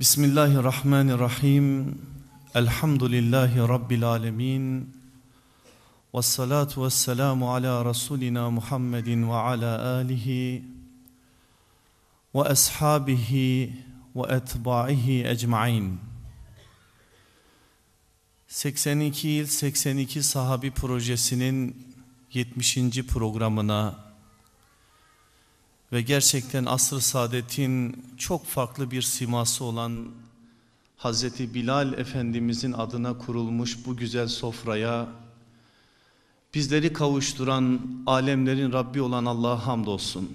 Bismillahirrahmanirrahim. Elhamdülillahi rabbil alamin. Ves salatu vesselamu ala rasulina Muhammedin ve ala alihi ve ashabihi ve etba'ihi ecmaîn. 82 yıl 82 sahabi projesinin 70. programına ve gerçekten asr-ı saadetin çok farklı bir siması olan Hazreti Bilal Efendimizin adına kurulmuş bu güzel sofraya bizleri kavuşturan alemlerin Rabbi olan Allah'a hamdolsun.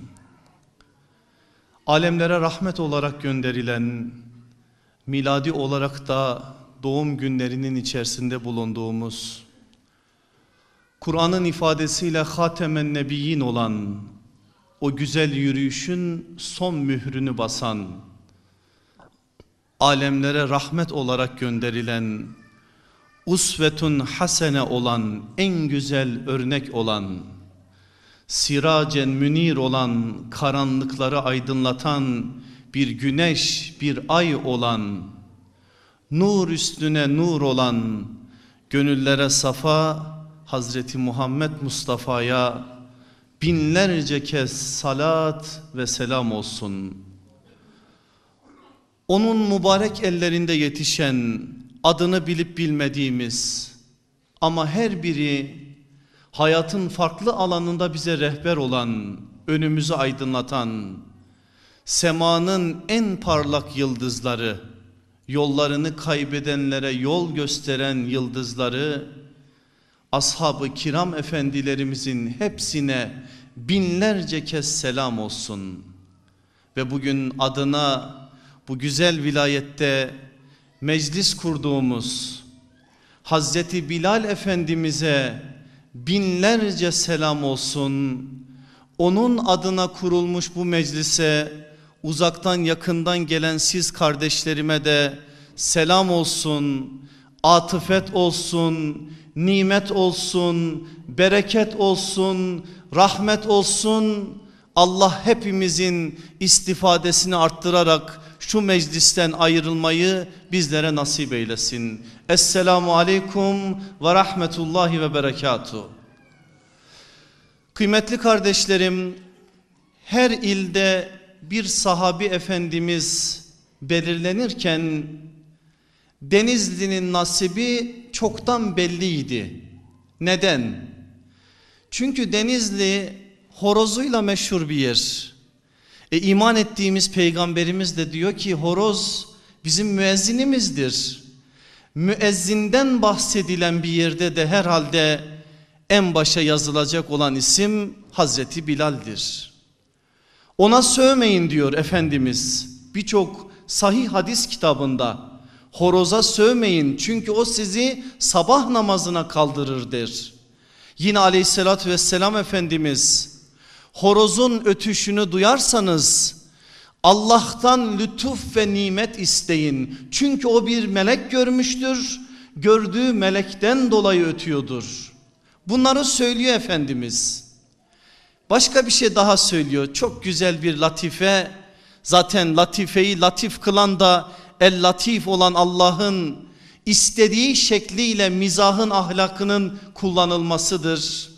Alemlere rahmet olarak gönderilen miladi olarak da doğum günlerinin içerisinde bulunduğumuz Kur'an'ın ifadesiyle Hatemen Nebiyyin olan o güzel yürüyüşün son mührünü basan, alemlere rahmet olarak gönderilen, usvetun hasene olan, en güzel örnek olan, siracen münir olan, karanlıkları aydınlatan bir güneş, bir ay olan, nur üstüne nur olan, gönüllere safa, Hazreti Muhammed Mustafa'ya binlerce kez salat ve selam olsun. Onun mübarek ellerinde yetişen adını bilip bilmediğimiz ama her biri hayatın farklı alanında bize rehber olan, önümüzü aydınlatan, semanın en parlak yıldızları, yollarını kaybedenlere yol gösteren yıldızları, ashab-ı kiram efendilerimizin hepsine binlerce kez selam olsun. Ve bugün adına bu güzel vilayette meclis kurduğumuz Hazreti Bilal Efendimiz'e binlerce selam olsun. Onun adına kurulmuş bu meclise uzaktan yakından gelen siz kardeşlerime de selam olsun, atıfet olsun, nimet olsun, bereket olsun, rahmet olsun. Allah hepimizin istifadesini arttırarak şu meclisten ayrılmayı bizlere nasip eylesin. Esselamu aleyküm ve rahmetullahi ve berekatuhu. Kıymetli kardeşlerim, her ilde bir sahabi efendimiz belirlenirken Denizli'nin nasibi çoktan belliydi. Neden? Çünkü Denizli horozuyla meşhur bir yer. E, iman ettiğimiz peygamberimiz de diyor ki horoz bizim müezzinimizdir. Müezzinden bahsedilen bir yerde de herhalde en başa yazılacak olan isim Hazreti Bilal'dir. Ona sövmeyin diyor Efendimiz birçok sahih hadis kitabında. Horoza sövmeyin çünkü o sizi sabah namazına kaldırır der. Yine aleyhissalatü vesselam Efendimiz horozun ötüşünü duyarsanız Allah'tan lütuf ve nimet isteyin. Çünkü o bir melek görmüştür. Gördüğü melekten dolayı ötüyordur. Bunları söylüyor Efendimiz. Başka bir şey daha söylüyor. Çok güzel bir latife. Zaten latifeyi latif kılan da el latif olan Allah'ın istediği şekliyle mizahın ahlakının kullanılmasıdır.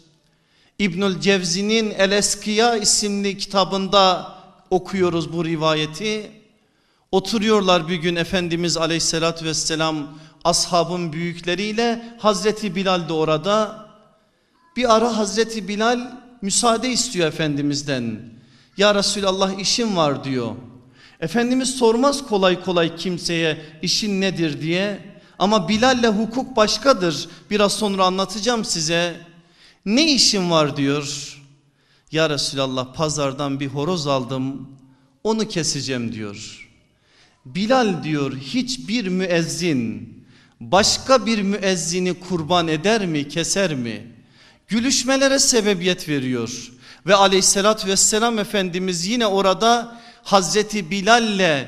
İbnül Cevzi'nin El Eskiya isimli kitabında okuyoruz bu rivayeti. Oturuyorlar bir gün Efendimiz aleyhissalatü vesselam ashabın büyükleriyle Hazreti Bilal de orada. Bir ara Hazreti Bilal müsaade istiyor Efendimiz'den. Ya Resulallah işim var diyor. Efendimiz sormaz kolay kolay kimseye işin nedir diye. Ama Bilal'le hukuk başkadır. Biraz sonra anlatacağım size. Ne işin var diyor. Ya Resulallah pazardan bir horoz aldım. Onu keseceğim diyor. Bilal diyor hiçbir müezzin başka bir müezzini kurban eder mi keser mi? Gülüşmelere sebebiyet veriyor. Ve aleyhissalatü vesselam Efendimiz yine orada Hazreti Bilal'le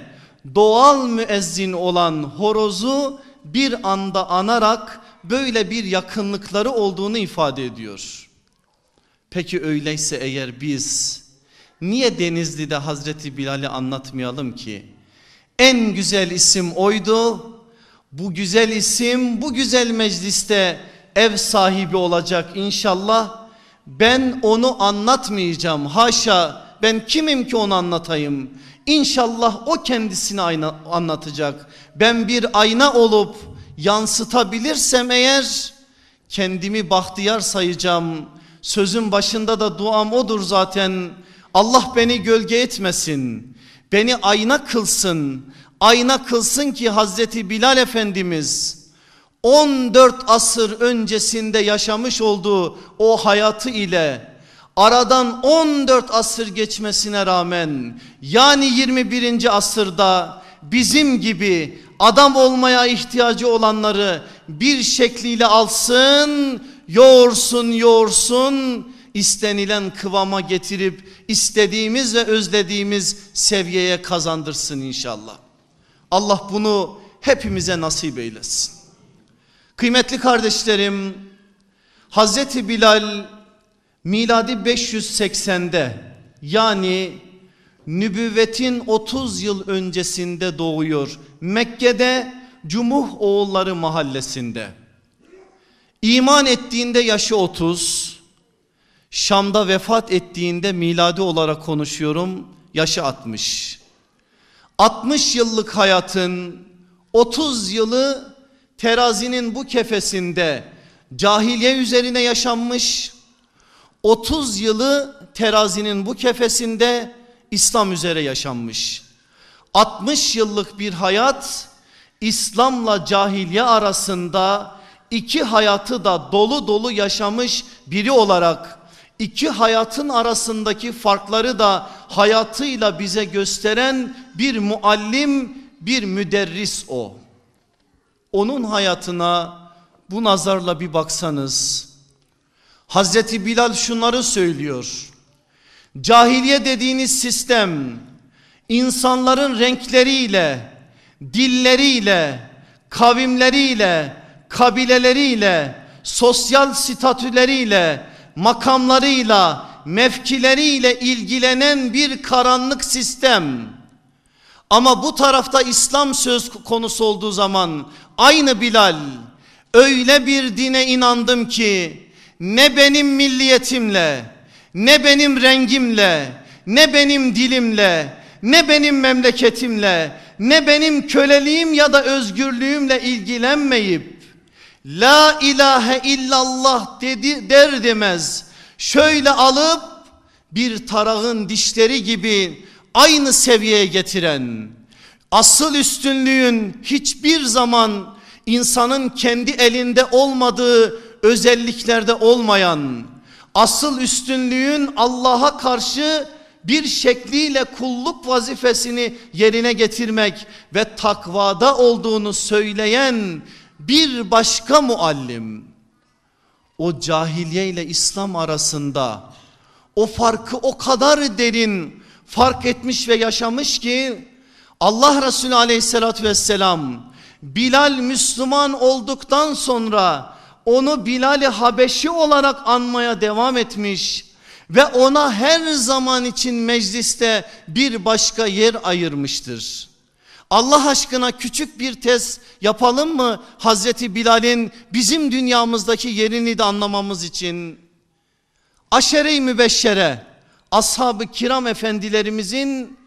doğal müezzin olan horozu bir anda anarak böyle bir yakınlıkları olduğunu ifade ediyor. Peki öyleyse eğer biz niye Denizli'de Hazreti Bilal'i anlatmayalım ki? En güzel isim oydu. Bu güzel isim bu güzel mecliste ev sahibi olacak inşallah. Ben onu anlatmayacağım haşa ben kimim ki onu anlatayım. İnşallah o kendisini ayna, anlatacak. Ben bir ayna olup yansıtabilirsem eğer kendimi bahtiyar sayacağım. Sözün başında da duam odur zaten. Allah beni gölge etmesin. Beni ayna kılsın. Ayna kılsın ki Hazreti Bilal Efendimiz 14 asır öncesinde yaşamış olduğu o hayatı ile aradan 14 asır geçmesine rağmen yani 21. asırda bizim gibi adam olmaya ihtiyacı olanları bir şekliyle alsın, yoğursun, yoğursun, istenilen kıvama getirip istediğimiz ve özlediğimiz seviyeye kazandırsın inşallah. Allah bunu hepimize nasip eylesin. Kıymetli kardeşlerim, Hazreti Bilal miladi 580'de yani nübüvvetin 30 yıl öncesinde doğuyor. Mekke'de Cumuh Oğulları mahallesinde. İman ettiğinde yaşı 30. Şam'da vefat ettiğinde miladi olarak konuşuyorum yaşı 60. 60 yıllık hayatın 30 yılı terazinin bu kefesinde cahiliye üzerine yaşanmış. 30 yılı terazinin bu kefesinde İslam üzere yaşanmış. 60 yıllık bir hayat İslam'la cahiliye arasında iki hayatı da dolu dolu yaşamış biri olarak iki hayatın arasındaki farkları da hayatıyla bize gösteren bir muallim, bir müderris o. Onun hayatına bu nazarla bir baksanız Hazreti Bilal şunları söylüyor. Cahiliye dediğiniz sistem insanların renkleriyle, dilleriyle, kavimleriyle, kabileleriyle, sosyal statüleriyle, makamlarıyla, mevkileriyle ilgilenen bir karanlık sistem. Ama bu tarafta İslam söz konusu olduğu zaman aynı Bilal öyle bir dine inandım ki ne benim milliyetimle ne benim rengimle ne benim dilimle ne benim memleketimle ne benim köleliğim ya da özgürlüğümle ilgilenmeyip La ilahe illallah dedi der demez şöyle alıp bir tarağın dişleri gibi aynı seviyeye getiren asıl üstünlüğün hiçbir zaman insanın kendi elinde olmadığı özelliklerde olmayan asıl üstünlüğün Allah'a karşı bir şekliyle kulluk vazifesini yerine getirmek ve takvada olduğunu söyleyen bir başka muallim o cahiliye ile İslam arasında o farkı o kadar derin fark etmiş ve yaşamış ki Allah Resulü aleyhissalatü vesselam Bilal Müslüman olduktan sonra onu Bilal-i Habeşi olarak anmaya devam etmiş ve ona her zaman için mecliste bir başka yer ayırmıştır. Allah aşkına küçük bir test yapalım mı Hazreti Bilal'in bizim dünyamızdaki yerini de anlamamız için? Aşere-i Mübeşşere ashab-ı kiram efendilerimizin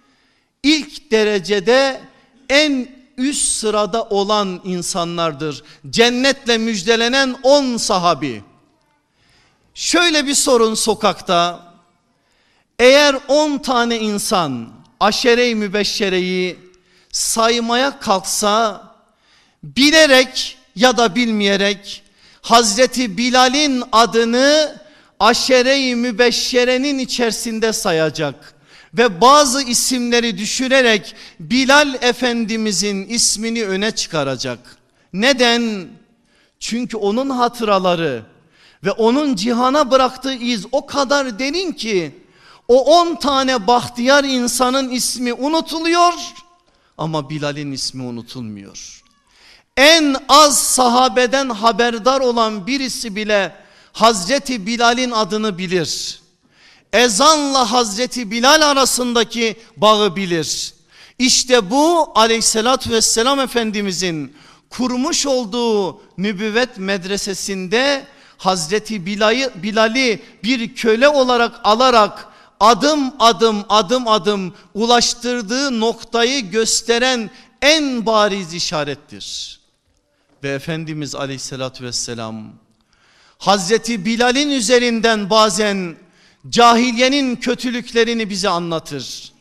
ilk derecede en üst sırada olan insanlardır. Cennetle müjdelenen on sahabi. Şöyle bir sorun sokakta. Eğer on tane insan aşere-i mübeşşereyi saymaya kalksa bilerek ya da bilmeyerek Hazreti Bilal'in adını aşere-i mübeşşerenin içerisinde sayacak ve bazı isimleri düşürerek Bilal Efendimizin ismini öne çıkaracak. Neden? Çünkü onun hatıraları Ve onun cihana bıraktığı iz o kadar derin ki o on tane bahtiyar insanın ismi unutuluyor ama Bilal'in ismi unutulmuyor. En az sahabeden haberdar olan birisi bile Hazreti Bilal'in adını bilir. Ezanla Hazreti Bilal arasındaki bağı bilir. İşte bu aleyhissalatü vesselam Efendimizin kurmuş olduğu nübüvvet medresesinde Hazreti Bilal'i Bilal'i bir köle olarak alarak adım adım adım adım ulaştırdığı noktayı gösteren en bariz işarettir. Ve Efendimiz aleyhissalatü vesselam Hazreti Bilal'in üzerinden bazen cahiliyenin kötülüklerini bize anlatır.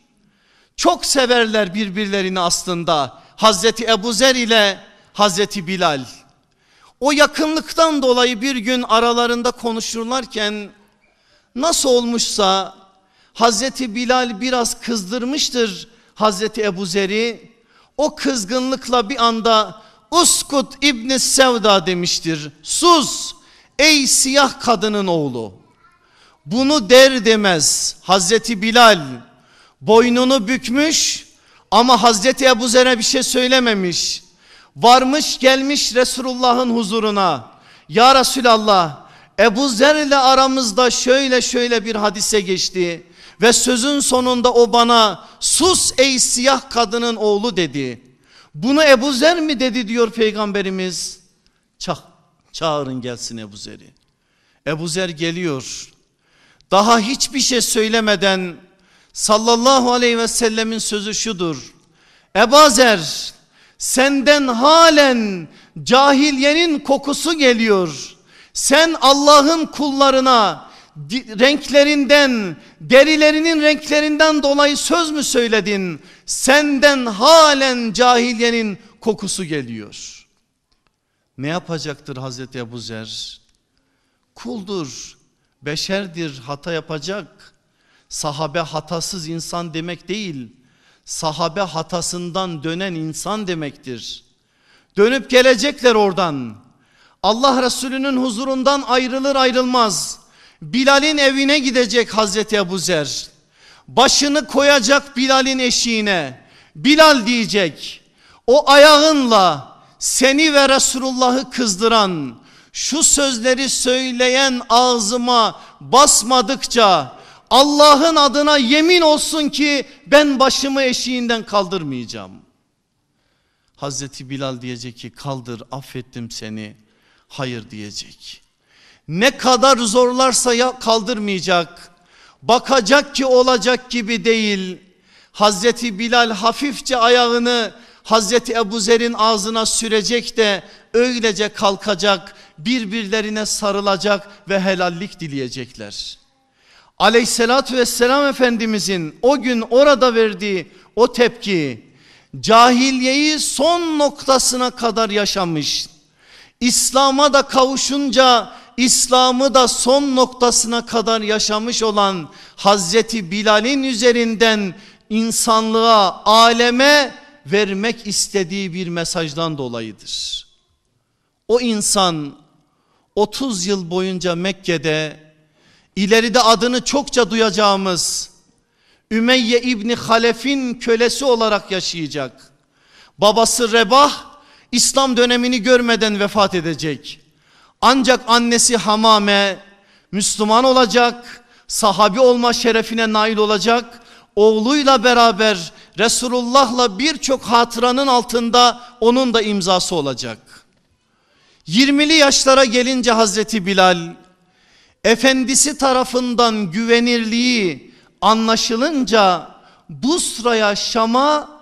Çok severler birbirlerini aslında Hazreti Ebu Zer ile Hazreti Bilal. O yakınlıktan dolayı bir gün aralarında konuşurlarken nasıl olmuşsa Hazreti Bilal biraz kızdırmıştır Hazreti Ebu Zer'i. O kızgınlıkla bir anda Uskut İbni Sevda demiştir. Sus ey siyah kadının oğlu. Bunu der demez Hazreti Bilal boynunu bükmüş ama Hazreti Ebu Zer'e bir şey söylememiş. Varmış gelmiş Resulullah'ın huzuruna. Ya Resulallah Ebu Zer ile aramızda şöyle şöyle bir hadise geçti. Ve sözün sonunda o bana sus ey siyah kadının oğlu dedi. Bunu Ebu Zer mi dedi diyor peygamberimiz. Ça çağırın gelsin Ebu Zer'i. Ebu Zer geliyor. Daha hiçbir şey söylemeden sallallahu aleyhi ve sellemin sözü şudur. Ebu Zer senden halen cahiliyenin kokusu geliyor. Sen Allah'ın kullarına renklerinden, derilerinin renklerinden dolayı söz mü söyledin? Senden halen cahiliyenin kokusu geliyor. Ne yapacaktır Hazreti Ebu Zer? Kuldur, beşerdir, hata yapacak. Sahabe hatasız insan demek değil. Sahabe hatasından dönen insan demektir. Dönüp gelecekler oradan. Allah Resulü'nün huzurundan ayrılır ayrılmaz. Bilal'in evine gidecek Hazreti Ebu Zer. Başını koyacak Bilal'in eşiğine. Bilal diyecek. O ayağınla seni ve Resulullah'ı kızdıran şu sözleri söyleyen ağzıma basmadıkça Allah'ın adına yemin olsun ki ben başımı eşiğinden kaldırmayacağım. Hazreti Bilal diyecek ki kaldır affettim seni. Hayır diyecek. Ne kadar zorlarsa ya kaldırmayacak. Bakacak ki olacak gibi değil. Hazreti Bilal hafifçe ayağını Hazreti Ebu Zer'in ağzına sürecek de öylece kalkacak birbirlerine sarılacak ve helallik dileyecekler. Aleyhissalatü vesselam Efendimizin o gün orada verdiği o tepki cahiliyeyi son noktasına kadar yaşamış. İslam'a da kavuşunca İslam'ı da son noktasına kadar yaşamış olan Hazreti Bilal'in üzerinden insanlığa, aleme vermek istediği bir mesajdan dolayıdır. O insan 30 yıl boyunca Mekke'de ileride adını çokça duyacağımız Ümeyye İbni Halef'in kölesi olarak yaşayacak. Babası Rebah İslam dönemini görmeden vefat edecek. Ancak annesi Hamame Müslüman olacak, sahabi olma şerefine nail olacak. Oğluyla beraber Resulullah'la birçok hatıranın altında onun da imzası olacak. 20'li yaşlara gelince Hazreti Bilal efendisi tarafından güvenirliği anlaşılınca Busra'ya Şam'a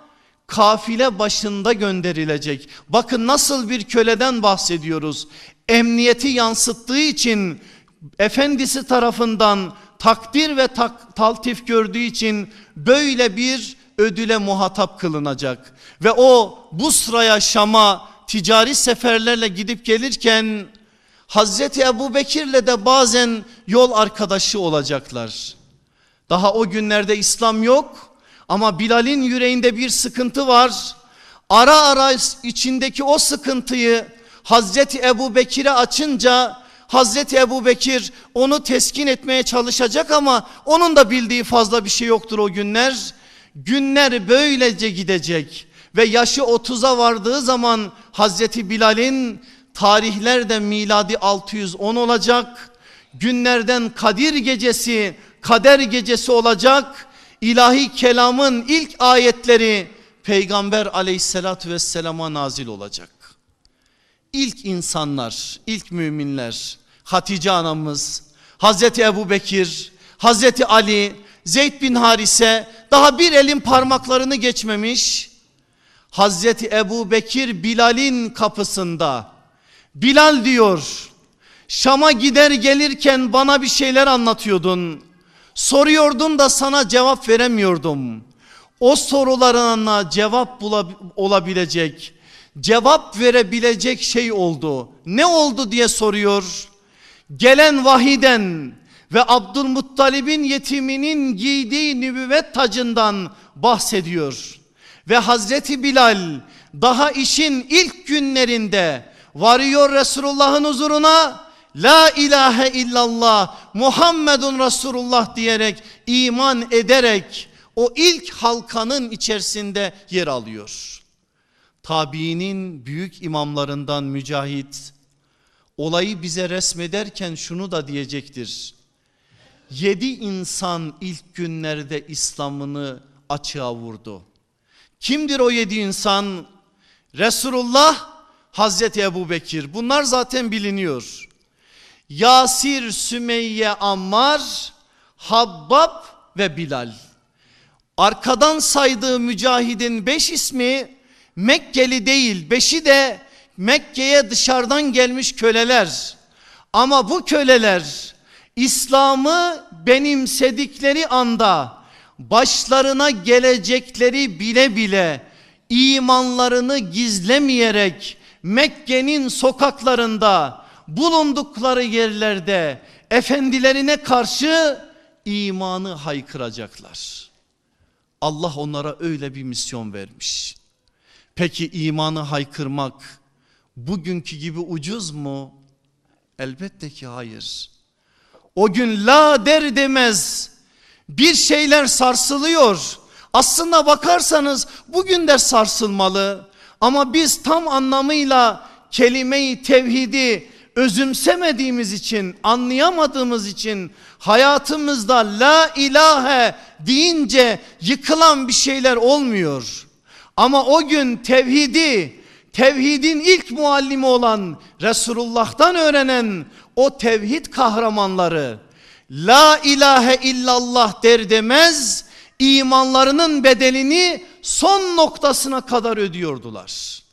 kafile başında gönderilecek. Bakın nasıl bir köleden bahsediyoruz. Emniyeti yansıttığı için efendisi tarafından takdir ve tak, taltif gördüğü için böyle bir ödüle muhatap kılınacak. Ve o Busra'ya Şam'a ticari seferlerle gidip gelirken Hazreti Ebu Bekir'le de bazen yol arkadaşı olacaklar. Daha o günlerde İslam yok ama Bilal'in yüreğinde bir sıkıntı var. Ara ara içindeki o sıkıntıyı Hazreti Ebu Bekir'e açınca Hazreti Ebu Bekir onu teskin etmeye çalışacak ama onun da bildiği fazla bir şey yoktur o günler. Günler böylece gidecek ve yaşı 30'a vardığı zaman Hazreti Bilal'in tarihlerde miladi 610 olacak. Günlerden Kadir gecesi, Kader gecesi olacak. İlahi kelamın ilk ayetleri Peygamber aleyhissalatü vesselama nazil olacak. İlk insanlar, ilk müminler, Hatice anamız, Hazreti Ebu Bekir, Hazreti Ali, Zeyd bin Harise daha bir elin parmaklarını geçmemiş. Hazreti Ebu Bekir Bilal'in kapısında. Bilal diyor Şam'a gider gelirken bana bir şeyler anlatıyordun. Soruyordun da sana cevap veremiyordum. O sorularına cevap olabilecek, cevap verebilecek şey oldu. Ne oldu diye soruyor. Gelen vahiden ve Abdülmuttalib'in yetiminin giydiği nübüvvet tacından bahsediyor. Ve Hazreti Bilal daha işin ilk günlerinde varıyor Resulullah'ın huzuruna. La ilahe illallah Muhammedun Resulullah diyerek iman ederek o ilk halkanın içerisinde yer alıyor. Tabiinin büyük imamlarından Mücahit olayı bize resmederken şunu da diyecektir. Yedi insan ilk günlerde İslam'ını açığa vurdu. Kimdir o yedi insan? Resulullah, Hazreti Ebu Bekir. Bunlar zaten biliniyor. Yasir, Sümeyye, Ammar, Habbab ve Bilal. Arkadan saydığı mücahidin beş ismi Mekkeli değil. Beşi de Mekke'ye dışarıdan gelmiş köleler. Ama bu köleler İslam'ı benimsedikleri anda başlarına gelecekleri bile bile imanlarını gizlemeyerek Mekke'nin sokaklarında bulundukları yerlerde efendilerine karşı imanı haykıracaklar. Allah onlara öyle bir misyon vermiş. Peki imanı haykırmak bugünkü gibi ucuz mu? Elbette ki hayır. O gün la der demez bir şeyler sarsılıyor. Aslında bakarsanız bugün de sarsılmalı. Ama biz tam anlamıyla kelimeyi tevhidi özümsemediğimiz için, anlayamadığımız için hayatımızda la ilahe deyince yıkılan bir şeyler olmuyor. Ama o gün tevhidi, tevhidin ilk muallimi olan Resulullah'tan öğrenen o tevhid kahramanları la ilahe illallah der demez imanlarının bedelini son noktasına kadar ödüyordular.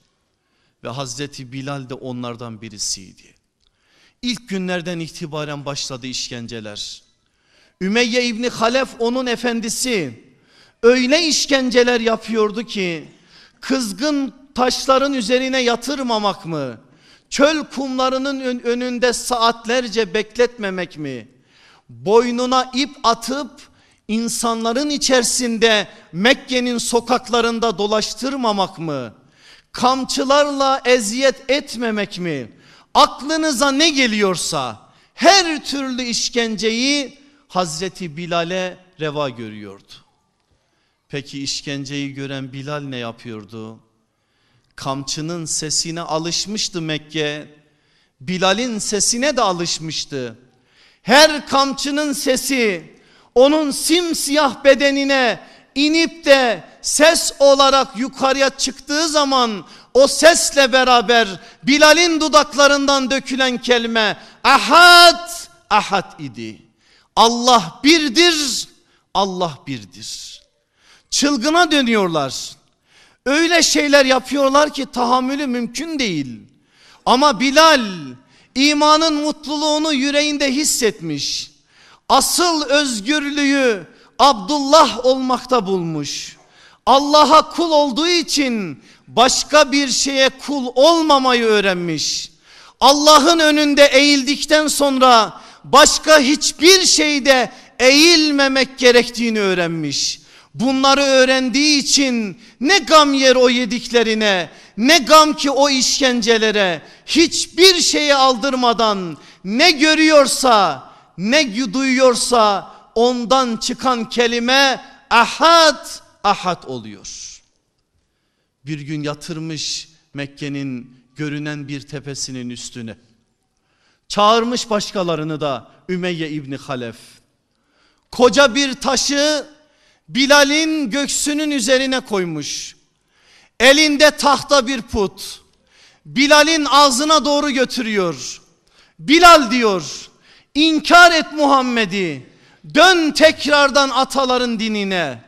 Ve Hazreti Bilal de onlardan birisiydi. İlk günlerden itibaren başladı işkenceler. Ümeyye İbni Halef onun efendisi öyle işkenceler yapıyordu ki kızgın taşların üzerine yatırmamak mı? Çöl kumlarının önünde saatlerce bekletmemek mi? Boynuna ip atıp insanların içerisinde Mekke'nin sokaklarında dolaştırmamak mı? Kamçılarla eziyet etmemek mi? Aklınıza ne geliyorsa her türlü işkenceyi Hazreti Bilal'e reva görüyordu. Peki işkenceyi gören Bilal ne yapıyordu? Kamçının sesine alışmıştı Mekke. Bilal'in sesine de alışmıştı. Her kamçının sesi onun simsiyah bedenine inip de ses olarak yukarıya çıktığı zaman o sesle beraber Bilal'in dudaklarından dökülen kelime ahad ahad idi. Allah birdir, Allah birdir. Çılgına dönüyorlar. Öyle şeyler yapıyorlar ki tahammülü mümkün değil. Ama Bilal imanın mutluluğunu yüreğinde hissetmiş. Asıl özgürlüğü Abdullah olmakta bulmuş. Allah'a kul olduğu için başka bir şeye kul olmamayı öğrenmiş. Allah'ın önünde eğildikten sonra başka hiçbir şeyde eğilmemek gerektiğini öğrenmiş. Bunları öğrendiği için ne gam yer o yediklerine ne gam ki o işkencelere hiçbir şeyi aldırmadan ne görüyorsa ne duyuyorsa ondan çıkan kelime ahad ahad oluyor. Bir gün yatırmış Mekke'nin görünen bir tepesinin üstüne. Çağırmış başkalarını da Ümeyye İbni Halef. Koca bir taşı Bilal'in göksünün üzerine koymuş. Elinde tahta bir put. Bilal'in ağzına doğru götürüyor. Bilal diyor inkar et Muhammed'i. Dön tekrardan ataların dinine.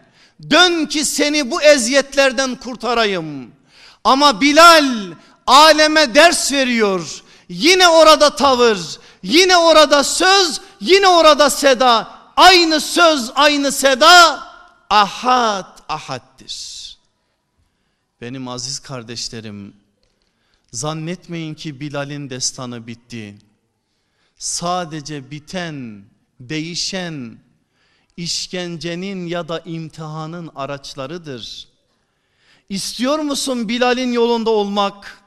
Dön ki seni bu eziyetlerden kurtarayım. Ama Bilal aleme ders veriyor. Yine orada tavır, yine orada söz, yine orada seda. Aynı söz, aynı seda ahad ahaddir. Benim aziz kardeşlerim zannetmeyin ki Bilal'in destanı bitti. Sadece biten, değişen işkencenin ya da imtihanın araçlarıdır. İstiyor musun Bilal'in yolunda olmak?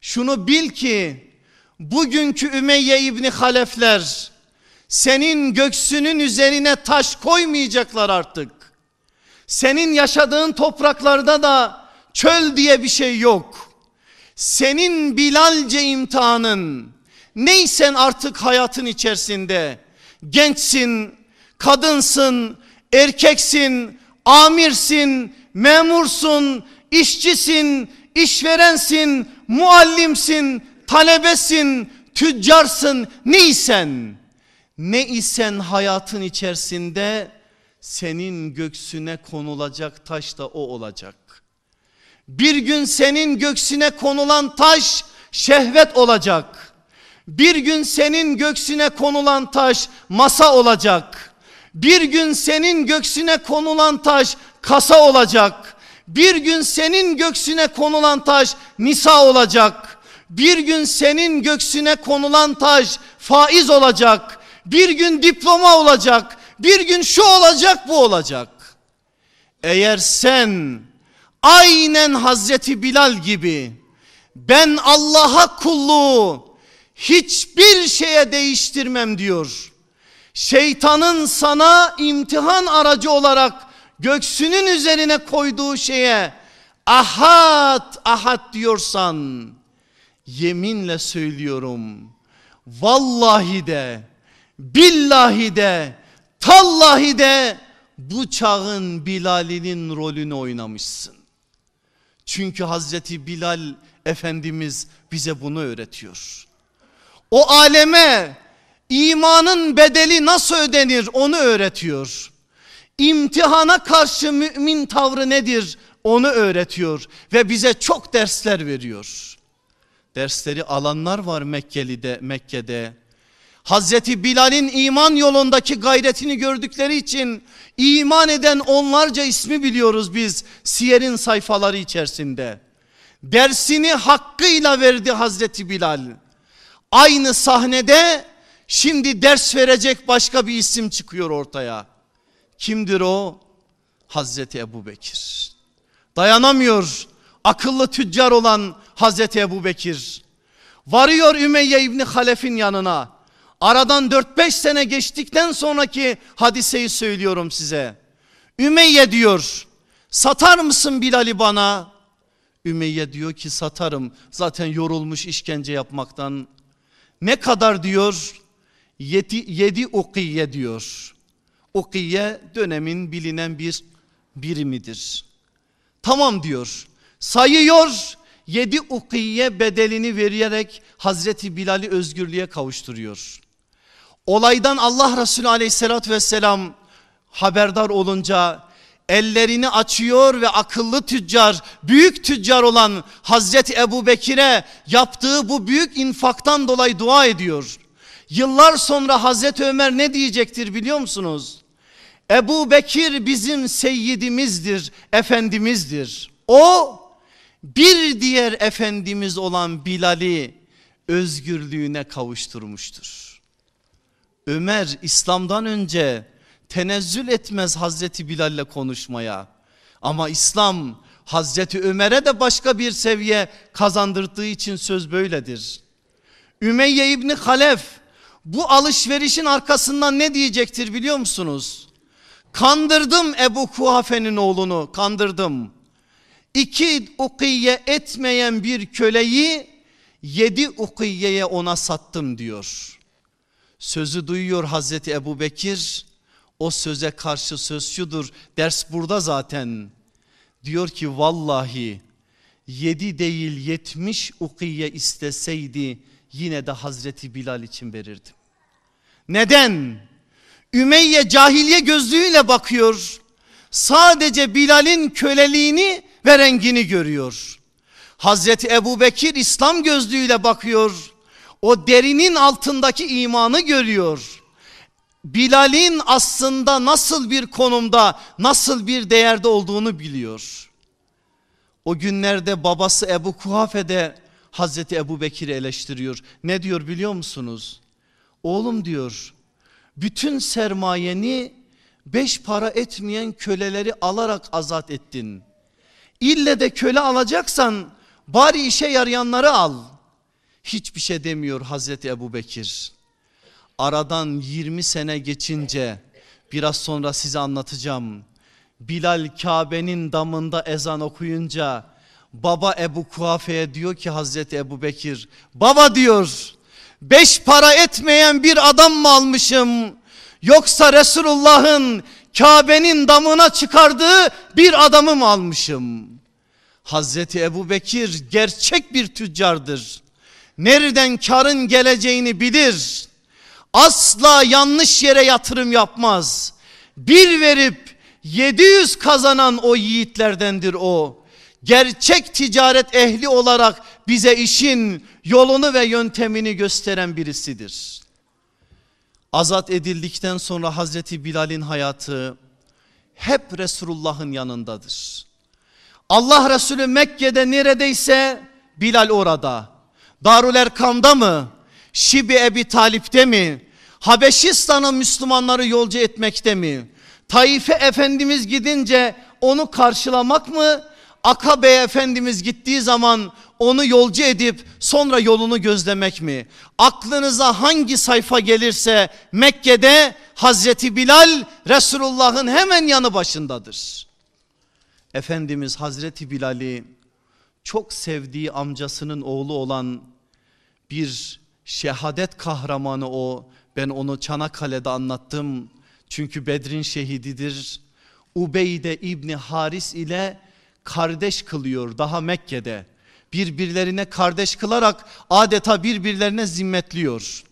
Şunu bil ki bugünkü Ümeyye İbni Halefler senin göksünün üzerine taş koymayacaklar artık. Senin yaşadığın topraklarda da çöl diye bir şey yok. Senin Bilalce imtihanın neysen artık hayatın içerisinde gençsin, kadınsın, erkeksin, amirsin, memursun, işçisin, işverensin, muallimsin, talebesin, tüccarsın, neysen. Ne isen hayatın içerisinde senin göksüne konulacak taş da o olacak. Bir gün senin göksüne konulan taş şehvet olacak. Bir gün senin göksüne konulan taş masa olacak. Bir gün senin göksüne konulan taş kasa olacak. Bir gün senin göksüne konulan taş nisa olacak. Bir gün senin göksüne konulan taş faiz olacak. Bir gün diploma olacak. Bir gün şu olacak bu olacak. Eğer sen aynen Hazreti Bilal gibi ben Allah'a kulluğu hiçbir şeye değiştirmem diyor. Şeytanın sana imtihan aracı olarak göksünün üzerine koyduğu şeye ahad ahad diyorsan yeminle söylüyorum vallahi de billahi de tallahi de bu çağın Bilal'inin rolünü oynamışsın. Çünkü Hazreti Bilal Efendimiz bize bunu öğretiyor. O aleme imanın bedeli nasıl ödenir onu öğretiyor. İmtihana karşı mümin tavrı nedir onu öğretiyor ve bize çok dersler veriyor. Dersleri alanlar var Mekkeli'de, Mekke'de. Hazreti Bilal'in iman yolundaki gayretini gördükleri için iman eden onlarca ismi biliyoruz biz siyerin sayfaları içerisinde. Dersini hakkıyla verdi Hazreti Bilal. Aynı sahnede şimdi ders verecek başka bir isim çıkıyor ortaya. Kimdir o? Hazreti Ebu Bekir. Dayanamıyor akıllı tüccar olan Hazreti Ebu Bekir. Varıyor Ümeyye İbni Halef'in yanına. Aradan 4-5 sene geçtikten sonraki hadiseyi söylüyorum size. Ümeyye diyor satar mısın Bilal'i bana? Ümeyye diyor ki satarım zaten yorulmuş işkence yapmaktan. Ne kadar diyor? Yedi, yedi ukiye diyor. Ukiye dönemin bilinen bir birimidir. Tamam diyor. Sayıyor yedi ukiye bedelini vererek Hazreti Bilal'i özgürlüğe kavuşturuyor. Olaydan Allah Resulü aleyhissalatü vesselam haberdar olunca ellerini açıyor ve akıllı tüccar, büyük tüccar olan Hazreti Ebu Bekir'e yaptığı bu büyük infaktan dolayı dua ediyor. Yıllar sonra Hazreti Ömer ne diyecektir biliyor musunuz? Ebu Bekir bizim seyyidimizdir, efendimizdir. O bir diğer efendimiz olan Bilal'i özgürlüğüne kavuşturmuştur. Ömer İslam'dan önce tenezzül etmez Hazreti Bilal'le konuşmaya. Ama İslam Hazreti Ömer'e de başka bir seviye kazandırdığı için söz böyledir. Ümeyye İbni Halef bu alışverişin arkasından ne diyecektir biliyor musunuz? Kandırdım Ebu Kuhafe'nin oğlunu kandırdım. İki ukiye etmeyen bir köleyi yedi ukiyeye ona sattım diyor. Sözü duyuyor Hazreti Ebu Bekir. O söze karşı söz şudur. Ders burada zaten. Diyor ki vallahi yedi değil yetmiş ukiye isteseydi yine de Hazreti Bilal için verirdim. Neden? Ümeyye cahiliye gözlüğüyle bakıyor. Sadece Bilal'in köleliğini ve rengini görüyor. Hazreti Ebu Bekir İslam gözlüğüyle bakıyor. O derinin altındaki imanı görüyor. Bilal'in aslında nasıl bir konumda, nasıl bir değerde olduğunu biliyor. O günlerde babası Ebu Kuhafe de Hazreti Ebu Bekir'i eleştiriyor. Ne diyor biliyor musunuz? Oğlum diyor bütün sermayeni beş para etmeyen köleleri alarak azat ettin. İlle de köle alacaksan bari işe yarayanları al. Hiçbir şey demiyor Hazreti Ebu Bekir. Aradan 20 sene geçince biraz sonra size anlatacağım. Bilal Kabe'nin damında ezan okuyunca baba Ebu Kuafe'ye diyor ki Hazreti Ebu Bekir baba diyor beş para etmeyen bir adam mı almışım yoksa Resulullah'ın Kabe'nin damına çıkardığı bir adamı mı almışım? Hazreti Ebu Bekir gerçek bir tüccardır. Nereden karın geleceğini bilir. Asla yanlış yere yatırım yapmaz. Bir verip 700 kazanan o yiğitlerdendir o. Gerçek ticaret ehli olarak bize işin yolunu ve yöntemini gösteren birisidir. Azat edildikten sonra Hazreti Bilal'in hayatı hep Resulullah'ın yanındadır. Allah Resulü Mekke'de neredeyse Bilal orada. Darul Erkam'da mı? Şibi Ebi Talip'te mi? Habeşistan'ın Müslümanları yolcu etmekte mi? Taife Efendimiz gidince onu karşılamak mı? Akabe Efendimiz gittiği zaman onu yolcu edip sonra yolunu gözlemek mi? Aklınıza hangi sayfa gelirse Mekke'de Hazreti Bilal Resulullah'ın hemen yanı başındadır. Efendimiz Hazreti Bilal'i çok sevdiği amcasının oğlu olan bir şehadet kahramanı o. Ben onu Çanakkale'de anlattım. Çünkü Bedrin şehididir. Ubeyde İbni Haris ile kardeş kılıyor daha Mekke'de. Birbirlerine kardeş kılarak adeta birbirlerine zimmetliyor.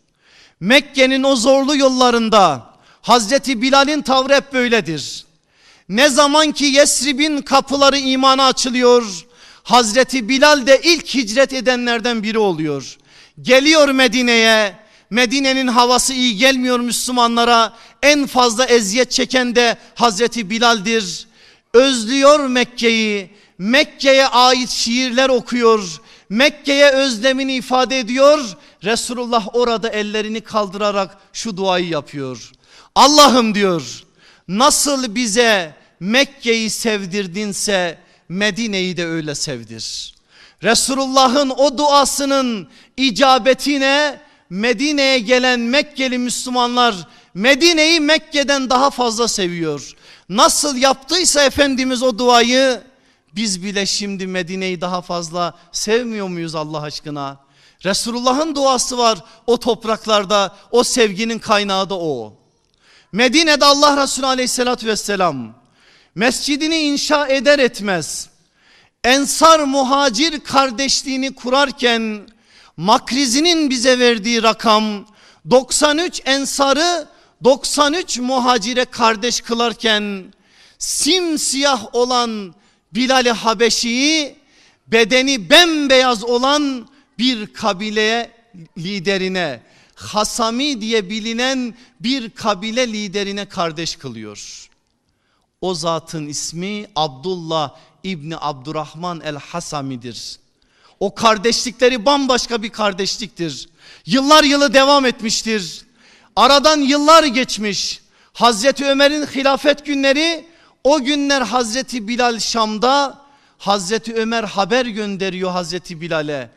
Mekke'nin o zorlu yollarında Hazreti Bilal'in tavrı hep böyledir. Ne zaman ki Yesrib'in kapıları imana açılıyor. Hazreti Bilal de ilk hicret edenlerden biri oluyor. Geliyor Medine'ye. Medine'nin havası iyi gelmiyor Müslümanlara. En fazla eziyet çeken de Hazreti Bilal'dir. Özlüyor Mekke'yi. Mekke'ye ait şiirler okuyor. Mekke'ye özlemini ifade ediyor. Resulullah orada ellerini kaldırarak şu duayı yapıyor. Allah'ım diyor nasıl bize Mekke'yi sevdirdinse Medine'yi de öyle sevdir. Resulullah'ın o duasının icabetine Medine'ye gelen Mekkeli Müslümanlar Medine'yi Mekke'den daha fazla seviyor. Nasıl yaptıysa Efendimiz o duayı biz bile şimdi Medine'yi daha fazla sevmiyor muyuz Allah aşkına? Resulullah'ın duası var o topraklarda o sevginin kaynağı da o. Medine'de Allah Resulü aleyhissalatü vesselam mescidini inşa eder etmez Ensar muhacir kardeşliğini kurarken Makrizi'nin bize verdiği rakam 93 ensarı 93 muhacire kardeş kılarken simsiyah olan Bilal-i Habeşi'yi bedeni bembeyaz olan bir kabileye liderine Hasami diye bilinen bir kabile liderine kardeş kılıyor. O zatın ismi Abdullah İbni Abdurrahman el Hasami'dir. O kardeşlikleri bambaşka bir kardeşliktir. Yıllar yılı devam etmiştir. Aradan yıllar geçmiş. Hazreti Ömer'in hilafet günleri o günler Hazreti Bilal Şam'da Hazreti Ömer haber gönderiyor Hazreti Bilal'e.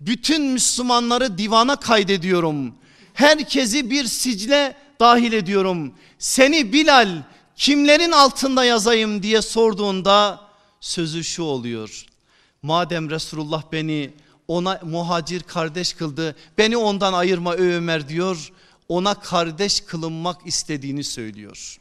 Bütün Müslümanları divana kaydediyorum. Herkesi bir sicle dahil ediyorum. Seni Bilal kimlerin altında yazayım diye sorduğunda sözü şu oluyor. Madem Resulullah beni ona muhacir kardeş kıldı beni ondan ayırma Ömer diyor. Ona kardeş kılınmak istediğini söylüyor.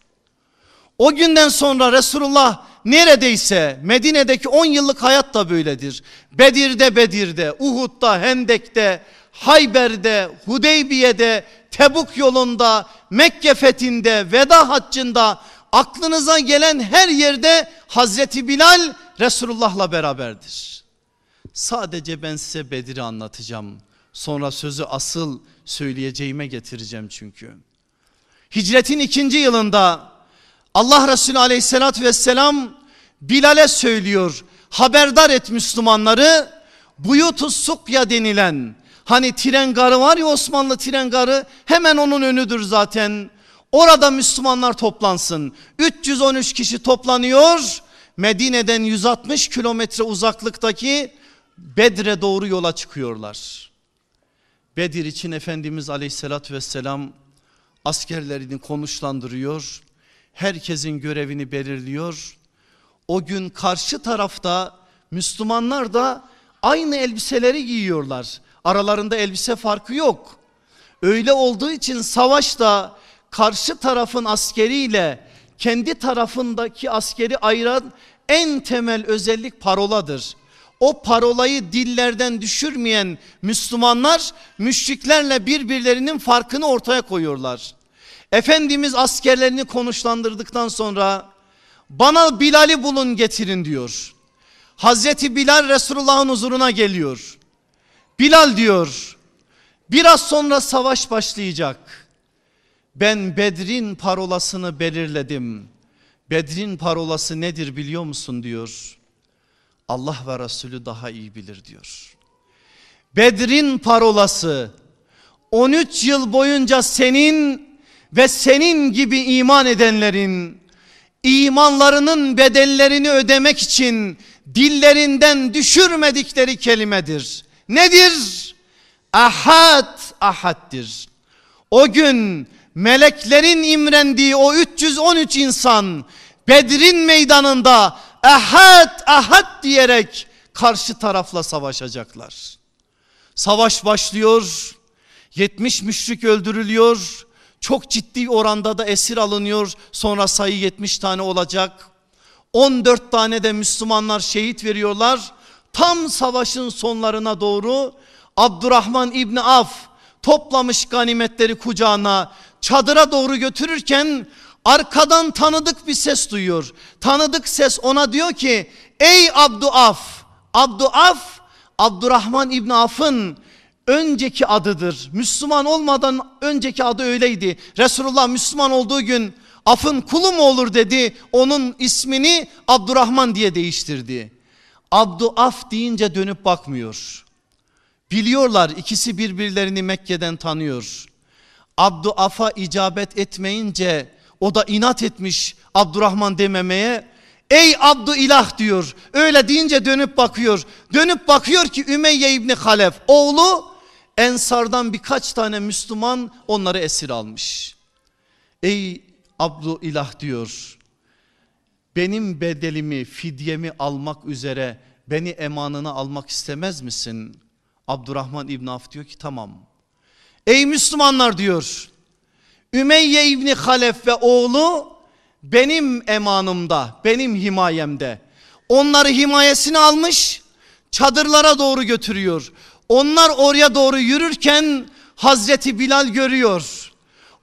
O günden sonra Resulullah neredeyse Medine'deki 10 yıllık hayat da böyledir. Bedir'de Bedir'de, Uhud'da, Hendek'te, Hayber'de, Hudeybiye'de, Tebuk yolunda, Mekke fethinde, Veda haccında aklınıza gelen her yerde Hazreti Bilal Resulullah'la beraberdir. Sadece ben size Bedir'i anlatacağım. Sonra sözü asıl söyleyeceğime getireceğim çünkü. Hicretin ikinci yılında Allah Resulü aleyhissalatü vesselam Bilal'e söylüyor. Haberdar et Müslümanları Buyutu Sukya denilen hani tren garı var ya Osmanlı tren garı hemen onun önüdür zaten. Orada Müslümanlar toplansın. 313 kişi toplanıyor. Medine'den 160 kilometre uzaklıktaki Bedre doğru yola çıkıyorlar. Bedir için Efendimiz aleyhissalatü vesselam askerlerini konuşlandırıyor. Herkesin görevini belirliyor. O gün karşı tarafta Müslümanlar da aynı elbiseleri giyiyorlar. Aralarında elbise farkı yok. Öyle olduğu için savaşta karşı tarafın askeriyle kendi tarafındaki askeri ayıran en temel özellik paroladır. O parolayı dillerden düşürmeyen Müslümanlar müşriklerle birbirlerinin farkını ortaya koyuyorlar. Efendimiz askerlerini konuşlandırdıktan sonra bana Bilal'i bulun getirin diyor. Hazreti Bilal Resulullah'ın huzuruna geliyor. Bilal diyor biraz sonra savaş başlayacak. Ben Bedrin parolasını belirledim. Bedrin parolası nedir biliyor musun diyor. Allah ve Resulü daha iyi bilir diyor. Bedrin parolası 13 yıl boyunca senin ve senin gibi iman edenlerin imanlarının bedellerini ödemek için dillerinden düşürmedikleri kelimedir. Nedir? Ahad ahaddir. O gün meleklerin imrendiği o 313 insan Bedir'in meydanında ahad ahad diyerek karşı tarafla savaşacaklar. Savaş başlıyor. 70 müşrik öldürülüyor. Çok ciddi oranda da esir alınıyor. Sonra sayı 70 tane olacak. 14 tane de Müslümanlar şehit veriyorlar. Tam savaşın sonlarına doğru Abdurrahman İbni Af toplamış ganimetleri kucağına çadıra doğru götürürken arkadan tanıdık bir ses duyuyor. Tanıdık ses ona diyor ki ey Abduaf, Abduaf Abdurrahman İbni Af'ın önceki adıdır. Müslüman olmadan önceki adı öyleydi. Resulullah Müslüman olduğu gün afın kulu mu olur dedi. Onun ismini Abdurrahman diye değiştirdi. Abduaf deyince dönüp bakmıyor. Biliyorlar ikisi birbirlerini Mekke'den tanıyor. Abduaf'a icabet etmeyince o da inat etmiş Abdurrahman dememeye. Ey Abdu ilah diyor. Öyle deyince dönüp bakıyor. Dönüp bakıyor ki Ümeyye İbni Halef oğlu Ensardan birkaç tane Müslüman onları esir almış. Ey Abdu ilah diyor. Benim bedelimi, fidyemi almak üzere beni emanına almak istemez misin? Abdurrahman İbni Af diyor ki tamam. Ey Müslümanlar diyor. Ümeyye İbni Halef ve oğlu benim emanımda, benim himayemde. Onları himayesini almış, çadırlara doğru götürüyor. Onlar oraya doğru yürürken Hazreti Bilal görüyor.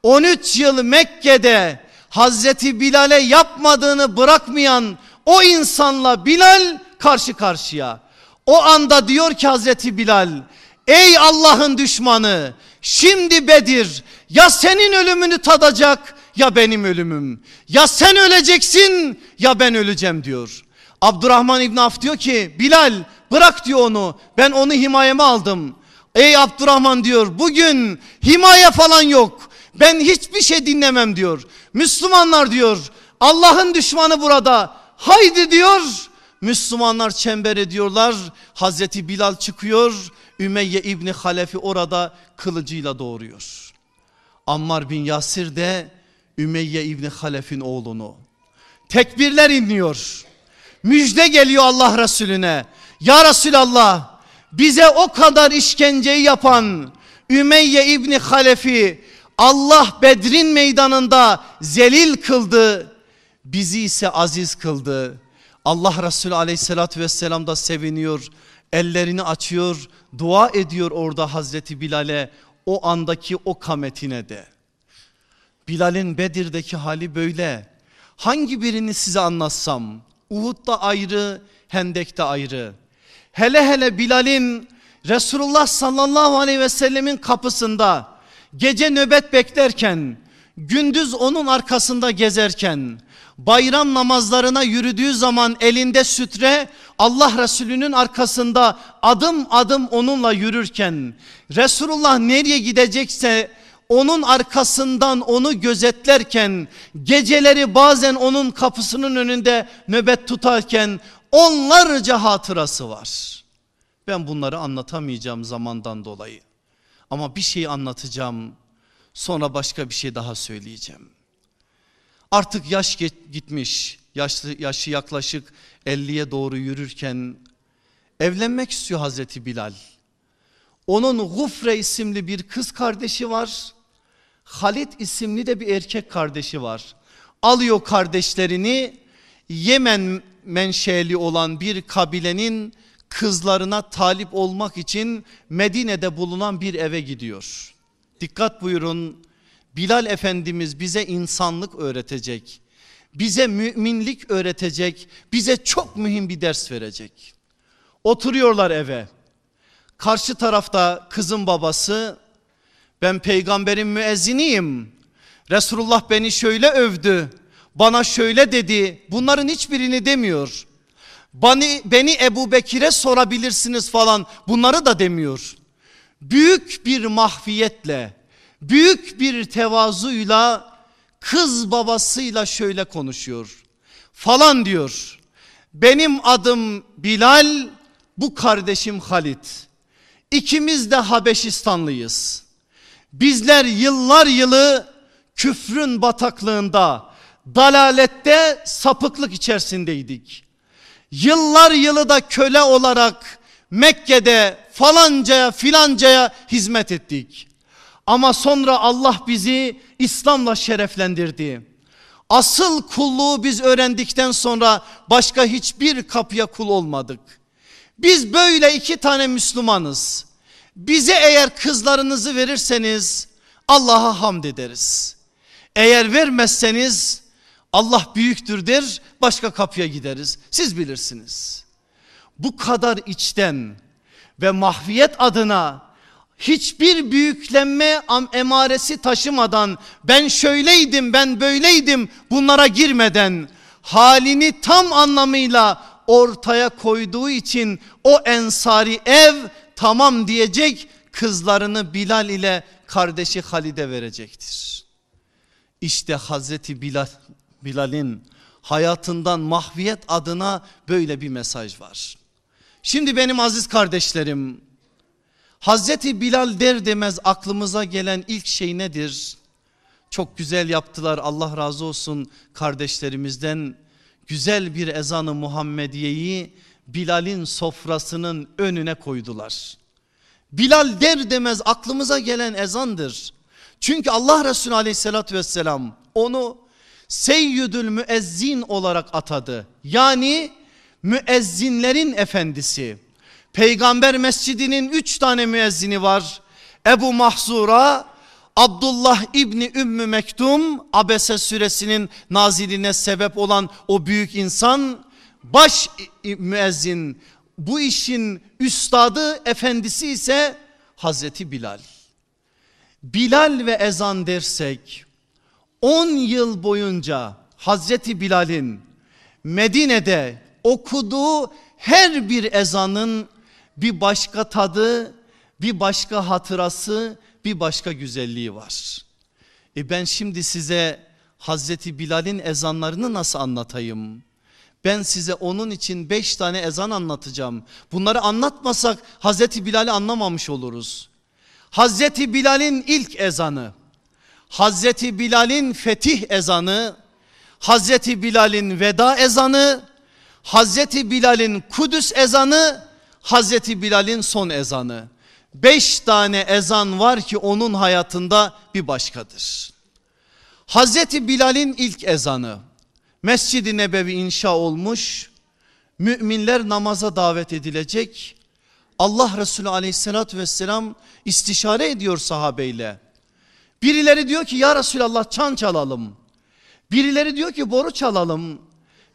13 yıl Mekke'de Hazreti Bilal'e yapmadığını bırakmayan o insanla Bilal karşı karşıya. O anda diyor ki Hazreti Bilal ey Allah'ın düşmanı şimdi Bedir ya senin ölümünü tadacak ya benim ölümüm. Ya sen öleceksin ya ben öleceğim diyor. Abdurrahman İbn Af diyor ki Bilal bırak diyor onu ben onu himayeme aldım. Ey Abdurrahman diyor bugün himaye falan yok. Ben hiçbir şey dinlemem diyor. Müslümanlar diyor Allah'ın düşmanı burada. Haydi diyor Müslümanlar çember ediyorlar. Hazreti Bilal çıkıyor. Ümeyye İbni Halef'i orada kılıcıyla doğuruyor. Ammar bin Yasir de Ümeyye İbni Halef'in oğlunu. Tekbirler inliyor. Müjde geliyor Allah Resulüne. Ya Resulallah bize o kadar işkenceyi yapan Ümeyye İbni Halef'i Allah Bedrin meydanında zelil kıldı. Bizi ise aziz kıldı. Allah Resulü aleyhissalatü vesselam da seviniyor. Ellerini açıyor, dua ediyor orada Hazreti Bilal'e o andaki o kametine de. Bilal'in Bedir'deki hali böyle. Hangi birini size anlatsam? Uhud'da ayrı, Hendek'te ayrı. Hele hele Bilal'in Resulullah sallallahu aleyhi ve sellemin kapısında gece nöbet beklerken, gündüz onun arkasında gezerken, bayram namazlarına yürüdüğü zaman elinde sütre Allah Resulü'nün arkasında adım adım onunla yürürken Resulullah nereye gidecekse onun arkasından onu gözetlerken geceleri bazen onun kapısının önünde nöbet tutarken onlarca hatırası var. Ben bunları anlatamayacağım zamandan dolayı. Ama bir şey anlatacağım. Sonra başka bir şey daha söyleyeceğim. Artık yaş gitmiş. Yaşlı, yaşı yaklaşık 50'ye doğru yürürken evlenmek istiyor Hazreti Bilal. Onun Gufre isimli bir kız kardeşi var. Halit isimli de bir erkek kardeşi var. Alıyor kardeşlerini Yemen menşeli olan bir kabilenin kızlarına talip olmak için Medine'de bulunan bir eve gidiyor. Dikkat buyurun Bilal Efendimiz bize insanlık öğretecek. Bize müminlik öğretecek. Bize çok mühim bir ders verecek. Oturuyorlar eve. Karşı tarafta kızın babası ben peygamberin müezziniyim. Resulullah beni şöyle övdü. Bana şöyle dedi. Bunların hiçbirini demiyor. Beni, beni Ebu Bekir'e sorabilirsiniz falan bunları da demiyor. Büyük bir mahfiyetle, büyük bir tevazuyla kız babasıyla şöyle konuşuyor. Falan diyor. Benim adım Bilal, bu kardeşim Halit. İkimiz de Habeşistanlıyız. Bizler yıllar yılı küfrün bataklığında, dalalette, sapıklık içerisindeydik. Yıllar yılı da köle olarak Mekke'de falancaya filancaya hizmet ettik. Ama sonra Allah bizi İslam'la şereflendirdi. Asıl kulluğu biz öğrendikten sonra başka hiçbir kapıya kul olmadık. Biz böyle iki tane Müslümanız. Bize eğer kızlarınızı verirseniz Allah'a hamd ederiz. Eğer vermezseniz Allah büyüktür der başka kapıya gideriz. Siz bilirsiniz. Bu kadar içten ve mahviyet adına hiçbir büyüklenme emaresi taşımadan ben şöyleydim ben böyleydim bunlara girmeden halini tam anlamıyla ortaya koyduğu için o ensari ev tamam diyecek kızlarını Bilal ile kardeşi Halide verecektir. İşte Hazreti Bilal Bilal'in hayatından mahviyet adına böyle bir mesaj var. Şimdi benim aziz kardeşlerim Hazreti Bilal der demez aklımıza gelen ilk şey nedir? Çok güzel yaptılar Allah razı olsun kardeşlerimizden güzel bir ezanı Muhammediye'yi Bilal'in sofrasının önüne koydular. Bilal der demez aklımıza gelen ezandır. Çünkü Allah Resulü aleyhissalatü vesselam onu seyyidül müezzin olarak atadı. Yani müezzinlerin efendisi. Peygamber mescidinin üç tane müezzini var. Ebu Mahzura, Abdullah İbni Ümmü Mektum, Abese suresinin naziline sebep olan o büyük insan, baş müezzin, bu işin üstadı, efendisi ise Hazreti Bilal. Bilal ve ezan dersek 10 yıl boyunca Hazreti Bilal'in Medine'de okuduğu her bir ezanın bir başka tadı, bir başka hatırası, bir başka güzelliği var. E ben şimdi size Hazreti Bilal'in ezanlarını nasıl anlatayım? Ben size onun için beş tane ezan anlatacağım. Bunları anlatmasak Hazreti Bilal'i anlamamış oluruz. Hazreti Bilal'in ilk ezanı, Hazreti Bilal'in fetih ezanı, Hazreti Bilal'in veda ezanı, Hazreti Bilal'in Kudüs ezanı, Hazreti Bilal'in son ezanı. Beş tane ezan var ki onun hayatında bir başkadır. Hazreti Bilal'in ilk ezanı Mescid-i Nebevi inşa olmuş. Müminler namaza davet edilecek. Allah Resulü aleyhissalatü vesselam istişare ediyor sahabeyle. Birileri diyor ki ya Resulallah çan çalalım. Birileri diyor ki boru çalalım.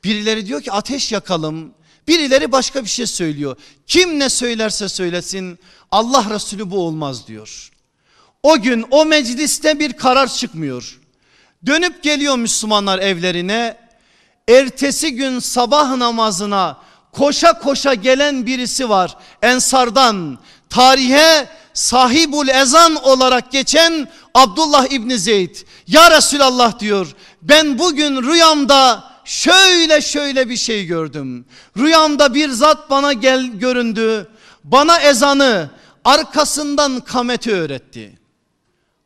Birileri diyor ki ateş yakalım. Birileri başka bir şey söylüyor. Kim ne söylerse söylesin Allah Resulü bu olmaz diyor. O gün o mecliste bir karar çıkmıyor. Dönüp geliyor Müslümanlar evlerine. Ertesi gün sabah namazına koşa koşa gelen birisi var. Ensardan tarihe sahibul ezan olarak geçen Abdullah İbni Zeyd. Ya Resulallah diyor ben bugün rüyamda şöyle şöyle bir şey gördüm. Rüyamda bir zat bana gel göründü. Bana ezanı arkasından kameti öğretti.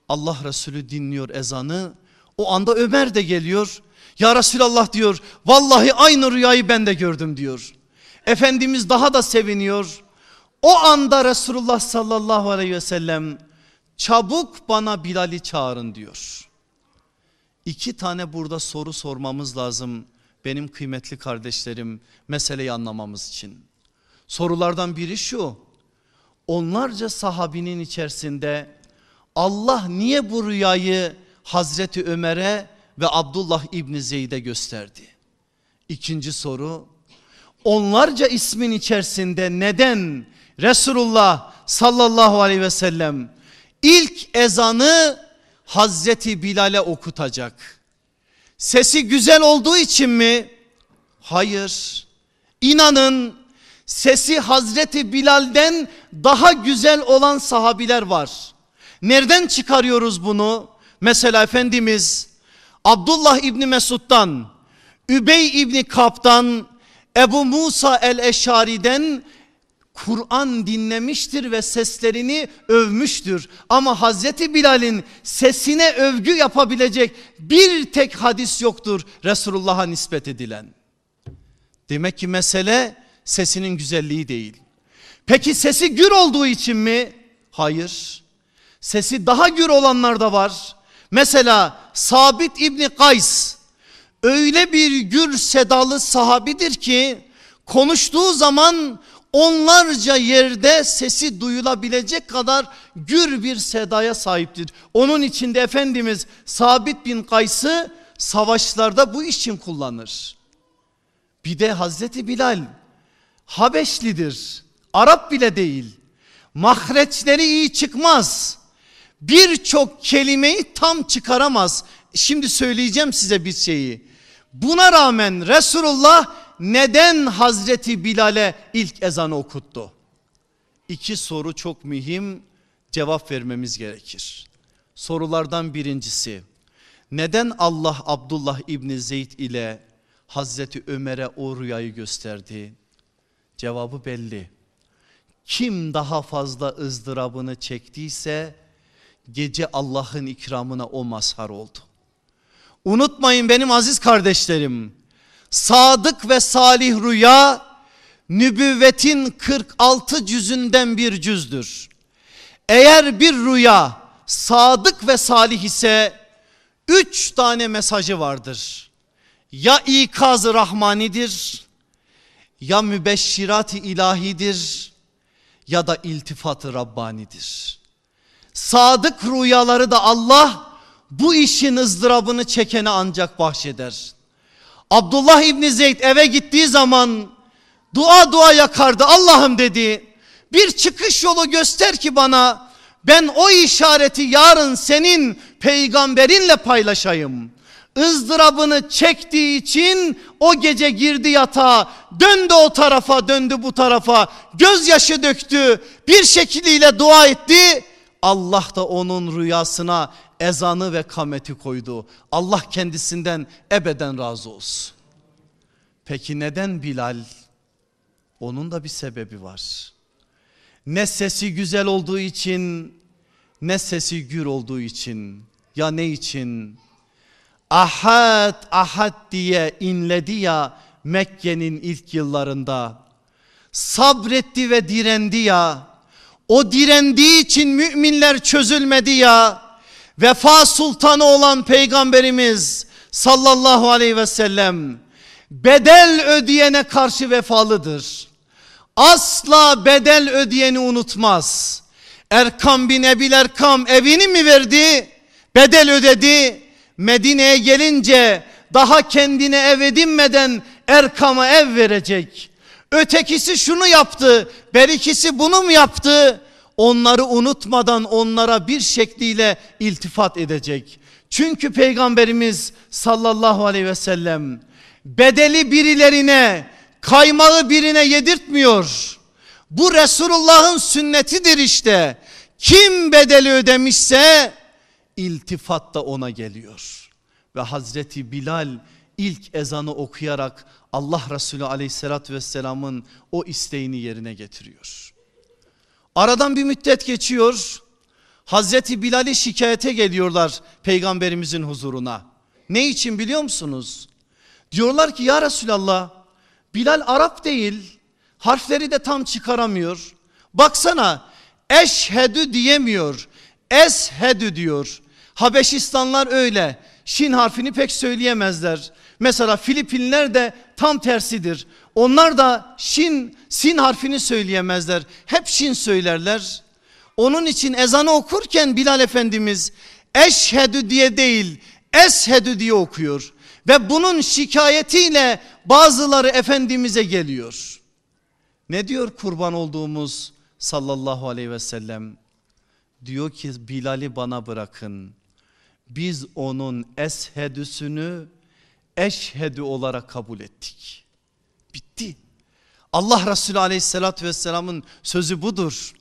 Allah Resulü dinliyor ezanı. O anda Ömer de geliyor. Ya Resulallah diyor vallahi aynı rüyayı ben de gördüm diyor. Efendimiz daha da seviniyor. O anda Resulullah sallallahu aleyhi ve sellem çabuk bana Bilal'i çağırın diyor. İki tane burada soru sormamız lazım benim kıymetli kardeşlerim meseleyi anlamamız için. Sorulardan biri şu onlarca sahabinin içerisinde Allah niye bu rüyayı Hazreti Ömer'e ve Abdullah İbni Zeyd'e gösterdi? İkinci soru onlarca ismin içerisinde neden Resulullah sallallahu aleyhi ve sellem ilk ezanı Hazreti Bilal'e okutacak? Sesi güzel olduğu için mi? Hayır. İnanın sesi Hazreti Bilal'den daha güzel olan sahabiler var. Nereden çıkarıyoruz bunu? Mesela Efendimiz Abdullah İbni Mesud'dan, Übey İbni Kap'tan, Ebu Musa el-Eşari'den Kur'an dinlemiştir ve seslerini övmüştür. Ama Hazreti Bilal'in sesine övgü yapabilecek bir tek hadis yoktur Resulullah'a nispet edilen. Demek ki mesele sesinin güzelliği değil. Peki sesi gür olduğu için mi? Hayır. Sesi daha gür olanlar da var. Mesela Sabit İbni Kays öyle bir gür sedalı sahabidir ki konuştuğu zaman onlarca yerde sesi duyulabilecek kadar gür bir sedaya sahiptir. Onun içinde Efendimiz Sabit bin Kays'ı savaşlarda bu için kullanır. Bir de Hazreti Bilal Habeşlidir. Arap bile değil. Mahreçleri iyi çıkmaz. Birçok kelimeyi tam çıkaramaz. Şimdi söyleyeceğim size bir şeyi. Buna rağmen Resulullah neden Hazreti Bilal'e ilk ezanı okuttu? İki soru çok mühim cevap vermemiz gerekir. Sorulardan birincisi neden Allah Abdullah İbni Zeyd ile Hazreti Ömer'e o rüyayı gösterdi? Cevabı belli. Kim daha fazla ızdırabını çektiyse gece Allah'ın ikramına o mazhar oldu. Unutmayın benim aziz kardeşlerim. Sadık ve salih rüya nübüvvetin 46 cüzünden bir cüzdür. Eğer bir rüya sadık ve salih ise üç tane mesajı vardır. Ya ikaz-ı rahmanidir, ya mübeşşirat-ı ilahidir ya da iltifat-ı rabbanidir. Sadık rüyaları da Allah bu işin ızdırabını çekene ancak bahşeder. Abdullah İbni Zeyd eve gittiği zaman dua dua yakardı. Allah'ım dedi bir çıkış yolu göster ki bana ben o işareti yarın senin peygamberinle paylaşayım. ızdırabını çektiği için o gece girdi yatağa döndü o tarafa döndü bu tarafa gözyaşı döktü bir şekliyle dua etti. Allah da onun rüyasına ezanı ve kameti koydu. Allah kendisinden ebeden razı olsun. Peki neden Bilal? Onun da bir sebebi var. Ne sesi güzel olduğu için ne sesi gür olduğu için ya ne için? Ahad ahad diye inledi ya Mekke'nin ilk yıllarında. Sabretti ve direndi ya. O direndiği için müminler çözülmedi ya. Vefa sultanı olan peygamberimiz sallallahu aleyhi ve sellem bedel ödeyene karşı vefalıdır. Asla bedel ödeyeni unutmaz. Erkam bin Ebil Erkam evini mi verdi? Bedel ödedi. Medine'ye gelince daha kendine ev edinmeden Erkam'a ev verecek. Ötekisi şunu yaptı, berikisi bunu mu yaptı? Onları unutmadan onlara bir şekliyle iltifat edecek. Çünkü Peygamberimiz sallallahu aleyhi ve sellem bedeli birilerine, kaymağı birine yedirtmiyor. Bu Resulullah'ın sünnetidir işte. Kim bedeli ödemişse iltifat da ona geliyor. Ve Hazreti Bilal ilk ezanı okuyarak Allah Resulü aleyhissalatü vesselamın o isteğini yerine getiriyor. Aradan bir müddet geçiyor. Hazreti Bilal'i şikayete geliyorlar peygamberimizin huzuruna. Ne için biliyor musunuz? Diyorlar ki ya Resulallah Bilal Arap değil harfleri de tam çıkaramıyor. Baksana eşhedü diyemiyor eshedü diyor. Habeşistanlar öyle şin harfini pek söyleyemezler. Mesela Filipinler de tam tersidir. Onlar da şin sin harfini söyleyemezler. Hep şin söylerler. Onun için ezanı okurken Bilal Efendimiz eşhedü diye değil eshedü diye okuyor. Ve bunun şikayetiyle bazıları Efendimiz'e geliyor. Ne diyor kurban olduğumuz sallallahu aleyhi ve sellem? Diyor ki Bilal'i bana bırakın. Biz onun eshedüsünü eşhedü olarak kabul ettik. Bitti. Allah Resulü aleyhissalatü vesselamın sözü budur.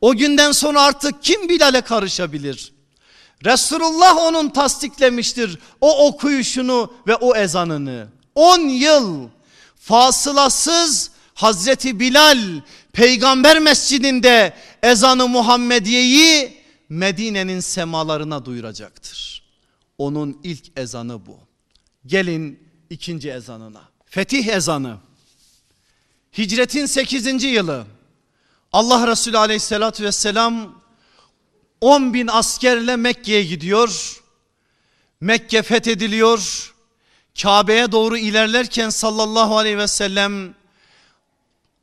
O günden sonra artık kim Bilal'e karışabilir? Resulullah onun tasdiklemiştir o okuyuşunu ve o ezanını. 10 yıl fasılasız Hazreti Bilal peygamber mescidinde ezanı Muhammediye'yi Medine'nin semalarına duyuracaktır. Onun ilk ezanı bu. Gelin ikinci ezanına. Fetih ezanı. Hicretin 8. yılı. Allah Resulü aleyhissalatü vesselam 10 bin askerle Mekke'ye gidiyor. Mekke fethediliyor. Kabe'ye doğru ilerlerken sallallahu aleyhi ve sellem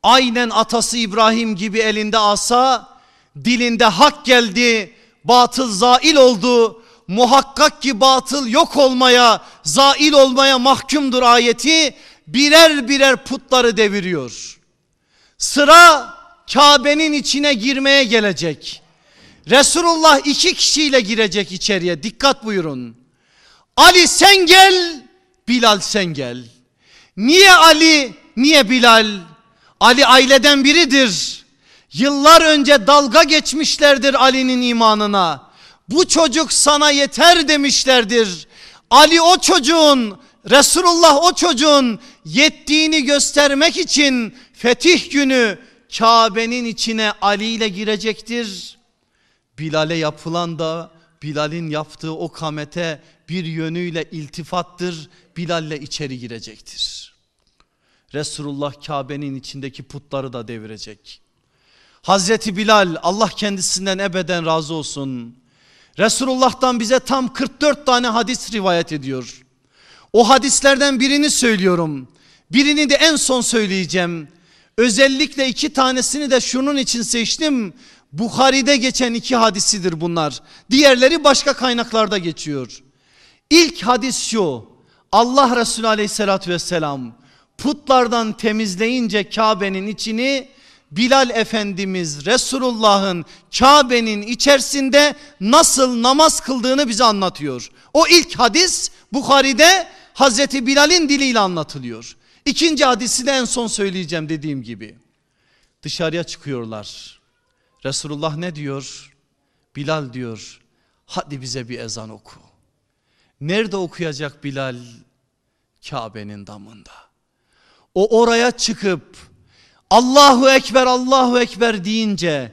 aynen atası İbrahim gibi elinde asa dilinde hak geldi batıl zail oldu muhakkak ki batıl yok olmaya zail olmaya mahkumdur ayeti birer birer putları deviriyor. Sıra Kabe'nin içine girmeye gelecek. Resulullah iki kişiyle girecek içeriye dikkat buyurun. Ali sen gel Bilal sen gel. Niye Ali niye Bilal? Ali aileden biridir. Yıllar önce dalga geçmişlerdir Ali'nin imanına. Bu çocuk sana yeter demişlerdir. Ali o çocuğun Resulullah o çocuğun yettiğini göstermek için fetih günü Kabe'nin içine Ali ile girecektir. Bilal'e yapılan da Bilal'in yaptığı o kamete bir yönüyle iltifattır. Bilal'le içeri girecektir. Resulullah Kabe'nin içindeki putları da devirecek. Hazreti Bilal Allah kendisinden ebeden razı olsun. Resulullah'tan bize tam 44 tane hadis rivayet ediyor. O hadislerden birini söylüyorum. Birini de en son söyleyeceğim. Özellikle iki tanesini de şunun için seçtim. Bukhari'de geçen iki hadisidir bunlar. Diğerleri başka kaynaklarda geçiyor. İlk hadis şu. Allah Resulü aleyhissalatü vesselam putlardan temizleyince Kabe'nin içini Bilal Efendimiz Resulullah'ın Kabe'nin içerisinde nasıl namaz kıldığını bize anlatıyor. O ilk hadis Bukhari'de Hazreti Bilal'in diliyle anlatılıyor. İkinci hadisi de en son söyleyeceğim dediğim gibi. Dışarıya çıkıyorlar. Resulullah ne diyor? Bilal diyor hadi bize bir ezan oku. Nerede okuyacak Bilal? Kabe'nin damında. o oraya çıkıp Allahu Ekber Allahu Ekber deyince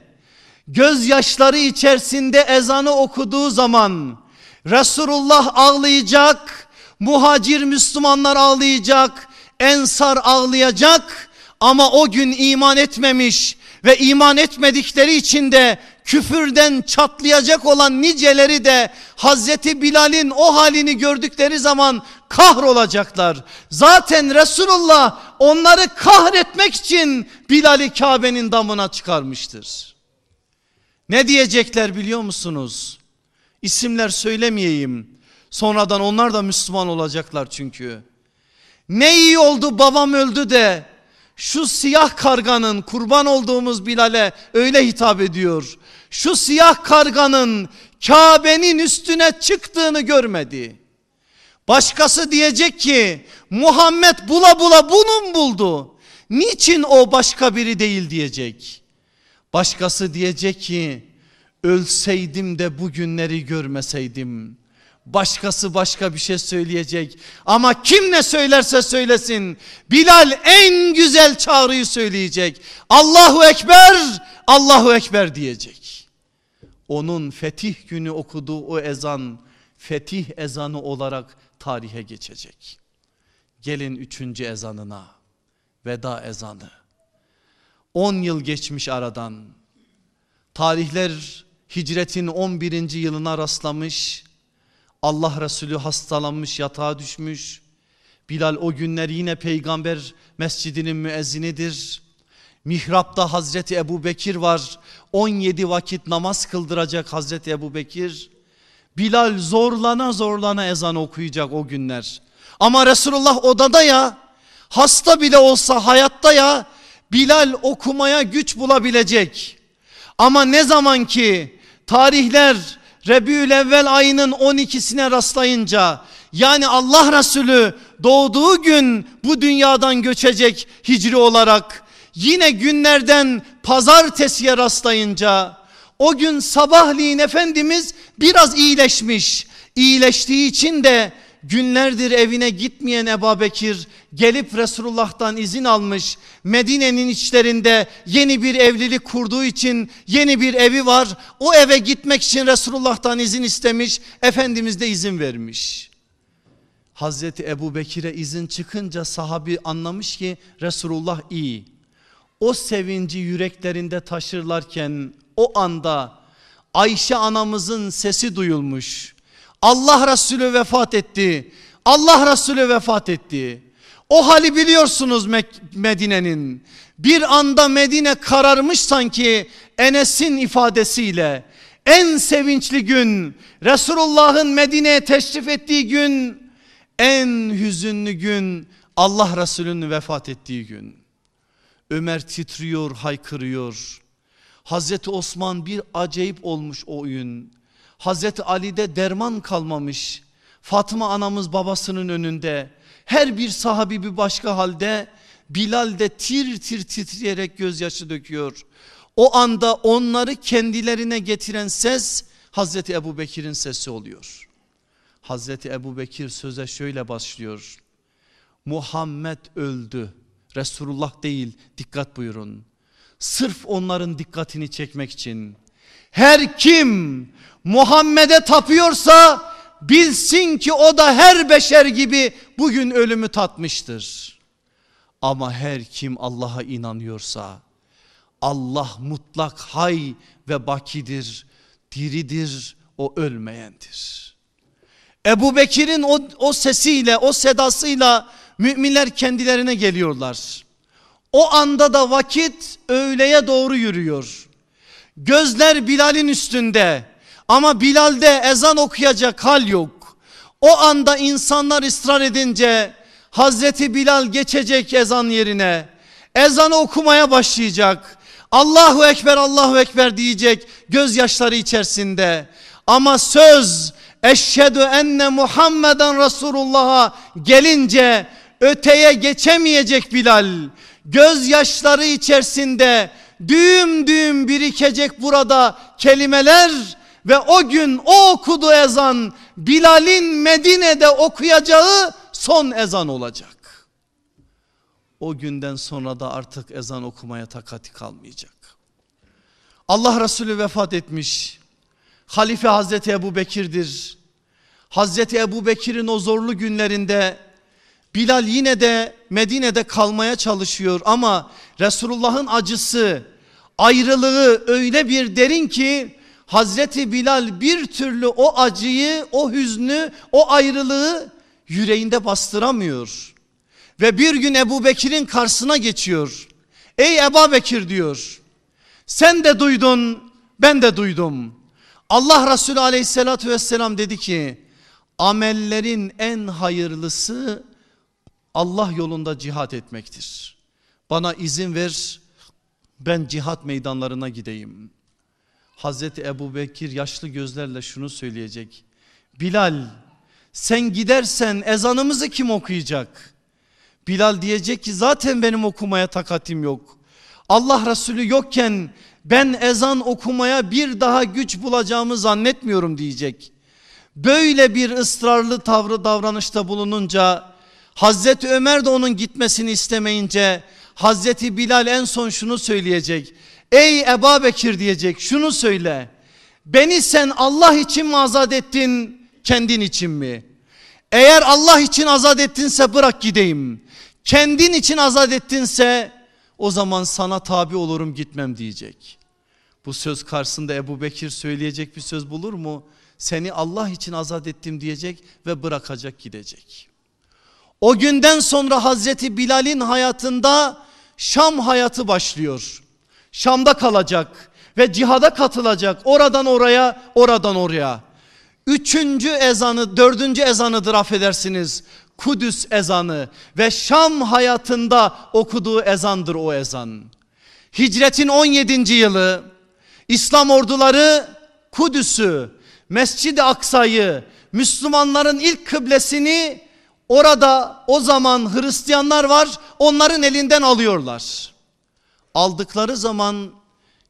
gözyaşları içerisinde ezanı okuduğu zaman Resulullah ağlayacak, muhacir Müslümanlar ağlayacak, ensar ağlayacak ama o gün iman etmemiş ve iman etmedikleri için de küfürden çatlayacak olan niceleri de Hazreti Bilal'in o halini gördükleri zaman kahrolacaklar. Zaten Resulullah onları kahretmek için Bilal'i Kabe'nin damına çıkarmıştır. Ne diyecekler biliyor musunuz? İsimler söylemeyeyim. Sonradan onlar da Müslüman olacaklar çünkü. Ne iyi oldu babam öldü de şu siyah karganın kurban olduğumuz Bilal'e öyle hitap ediyor. Şu siyah karganın Kabe'nin üstüne çıktığını görmedi. Başkası diyecek ki Muhammed bula bula bunu mu buldu? Niçin o başka biri değil diyecek. Başkası diyecek ki ölseydim de bugünleri görmeseydim. Başkası başka bir şey söyleyecek. Ama kim ne söylerse söylesin Bilal en güzel çağrıyı söyleyecek. Allahu Ekber, Allahu Ekber diyecek. Onun fetih günü okuduğu o ezan fetih ezanı olarak tarihe geçecek. Gelin üçüncü ezanına veda ezanı. 10 yıl geçmiş aradan. Tarihler hicretin 11. yılına rastlamış. Allah Resulü hastalanmış yatağa düşmüş. Bilal o günler yine peygamber mescidinin müezzinidir. Mihrapta Hazreti Ebu Bekir var. 17 vakit namaz kıldıracak Hazreti Ebu Bekir. Bilal zorlana zorlana ezan okuyacak o günler. Ama Resulullah odada ya hasta bile olsa hayatta ya Bilal okumaya güç bulabilecek. Ama ne zaman ki tarihler Rebül evvel ayının 12'sine rastlayınca yani Allah Resulü doğduğu gün bu dünyadan göçecek hicri olarak yine günlerden pazartesiye rastlayınca o gün sabahleyin Efendimiz biraz iyileşmiş. İyileştiği için de günlerdir evine gitmeyen Ebu Bekir gelip Resulullah'tan izin almış. Medine'nin içlerinde yeni bir evlilik kurduğu için yeni bir evi var. O eve gitmek için Resulullah'tan izin istemiş. Efendimiz de izin vermiş. Hazreti Ebu Bekir'e izin çıkınca sahabi anlamış ki Resulullah iyi. O sevinci yüreklerinde taşırlarken o anda Ayşe anamızın sesi duyulmuş. Allah Resulü vefat etti. Allah Resulü vefat etti. O hali biliyorsunuz Medine'nin. Bir anda Medine kararmış sanki Enes'in ifadesiyle. En sevinçli gün Resulullah'ın Medine'ye teşrif ettiği gün en hüzünlü gün Allah Resulü'nün vefat ettiği gün. Ömer titriyor haykırıyor. Hazreti Osman bir acayip olmuş o gün. Hazreti Ali'de derman kalmamış. Fatıma anamız babasının önünde. Her bir sahabi bir başka halde. Bilal de tir tir titreyerek gözyaşı döküyor. O anda onları kendilerine getiren ses Hazreti Ebu Bekir'in sesi oluyor. Hazreti Ebu Bekir söze şöyle başlıyor. Muhammed öldü. Resulullah değil dikkat buyurun. Sırf onların dikkatini çekmek için. Her kim Muhammed'e tapıyorsa bilsin ki o da her beşer gibi bugün ölümü tatmıştır. Ama her kim Allah'a inanıyorsa Allah mutlak hay ve bakidir, diridir, o ölmeyendir. Ebu Bekir'in o, o sesiyle, o sedasıyla müminler kendilerine geliyorlar. O anda da vakit öğleye doğru yürüyor. Gözler Bilal'in üstünde ama Bilal'de ezan okuyacak hal yok. O anda insanlar ısrar edince Hazreti Bilal geçecek ezan yerine. Ezanı okumaya başlayacak. Allahu Ekber Allahu Ekber diyecek gözyaşları içerisinde. Ama söz eşhedü enne Muhammeden Resulullah'a gelince öteye geçemeyecek Bilal. Gözyaşları içerisinde düğüm düğüm birikecek burada kelimeler ve o gün o okudu ezan Bilal'in Medine'de okuyacağı son ezan olacak. o günden sonra da artık ezan okumaya takati kalmayacak. Allah Resulü vefat etmiş. Halife Hazreti Ebu Bekir'dir. Hazreti Ebu Bekir'in o zorlu günlerinde Bilal yine de Medine'de kalmaya çalışıyor ama Resulullah'ın acısı, ayrılığı öyle bir derin ki Hazreti Bilal bir türlü o acıyı, o hüznü, o ayrılığı yüreğinde bastıramıyor. Ve bir gün Ebu Bekir'in karşısına geçiyor. Ey Ebu Bekir diyor. Sen de duydun, ben de duydum. Allah Resulü aleyhissalatü vesselam dedi ki amellerin en hayırlısı Allah yolunda cihat etmektir. Bana izin ver ben cihat meydanlarına gideyim. Hazreti Ebu Bekir yaşlı gözlerle şunu söyleyecek. Bilal sen gidersen ezanımızı kim okuyacak? Bilal diyecek ki zaten benim okumaya takatim yok. Allah Resulü yokken ben ezan okumaya bir daha güç bulacağımı zannetmiyorum diyecek. Böyle bir ısrarlı tavrı davranışta bulununca Hazreti Ömer de onun gitmesini istemeyince Hazreti Bilal en son şunu söyleyecek. Ey Ebu Bekir diyecek şunu söyle. Beni sen Allah için mi azat ettin kendin için mi? Eğer Allah için azat ettinse bırak gideyim. Kendin için azat ettinse o zaman sana tabi olurum gitmem diyecek. Bu söz karşısında Ebu Bekir söyleyecek bir söz bulur mu? Seni Allah için azat ettim diyecek ve bırakacak gidecek. O günden sonra Hazreti Bilal'in hayatında Şam hayatı başlıyor. Şam'da kalacak ve cihada katılacak. Oradan oraya, oradan oraya. Üçüncü ezanı, dördüncü ezanıdır affedersiniz. Kudüs ezanı ve Şam hayatında okuduğu ezandır o ezan. Hicretin 17. yılı İslam orduları Kudüs'ü, Mescid-i Aksa'yı, Müslümanların ilk kıblesini orada o zaman Hristiyanlar var onların elinden alıyorlar. Aldıkları zaman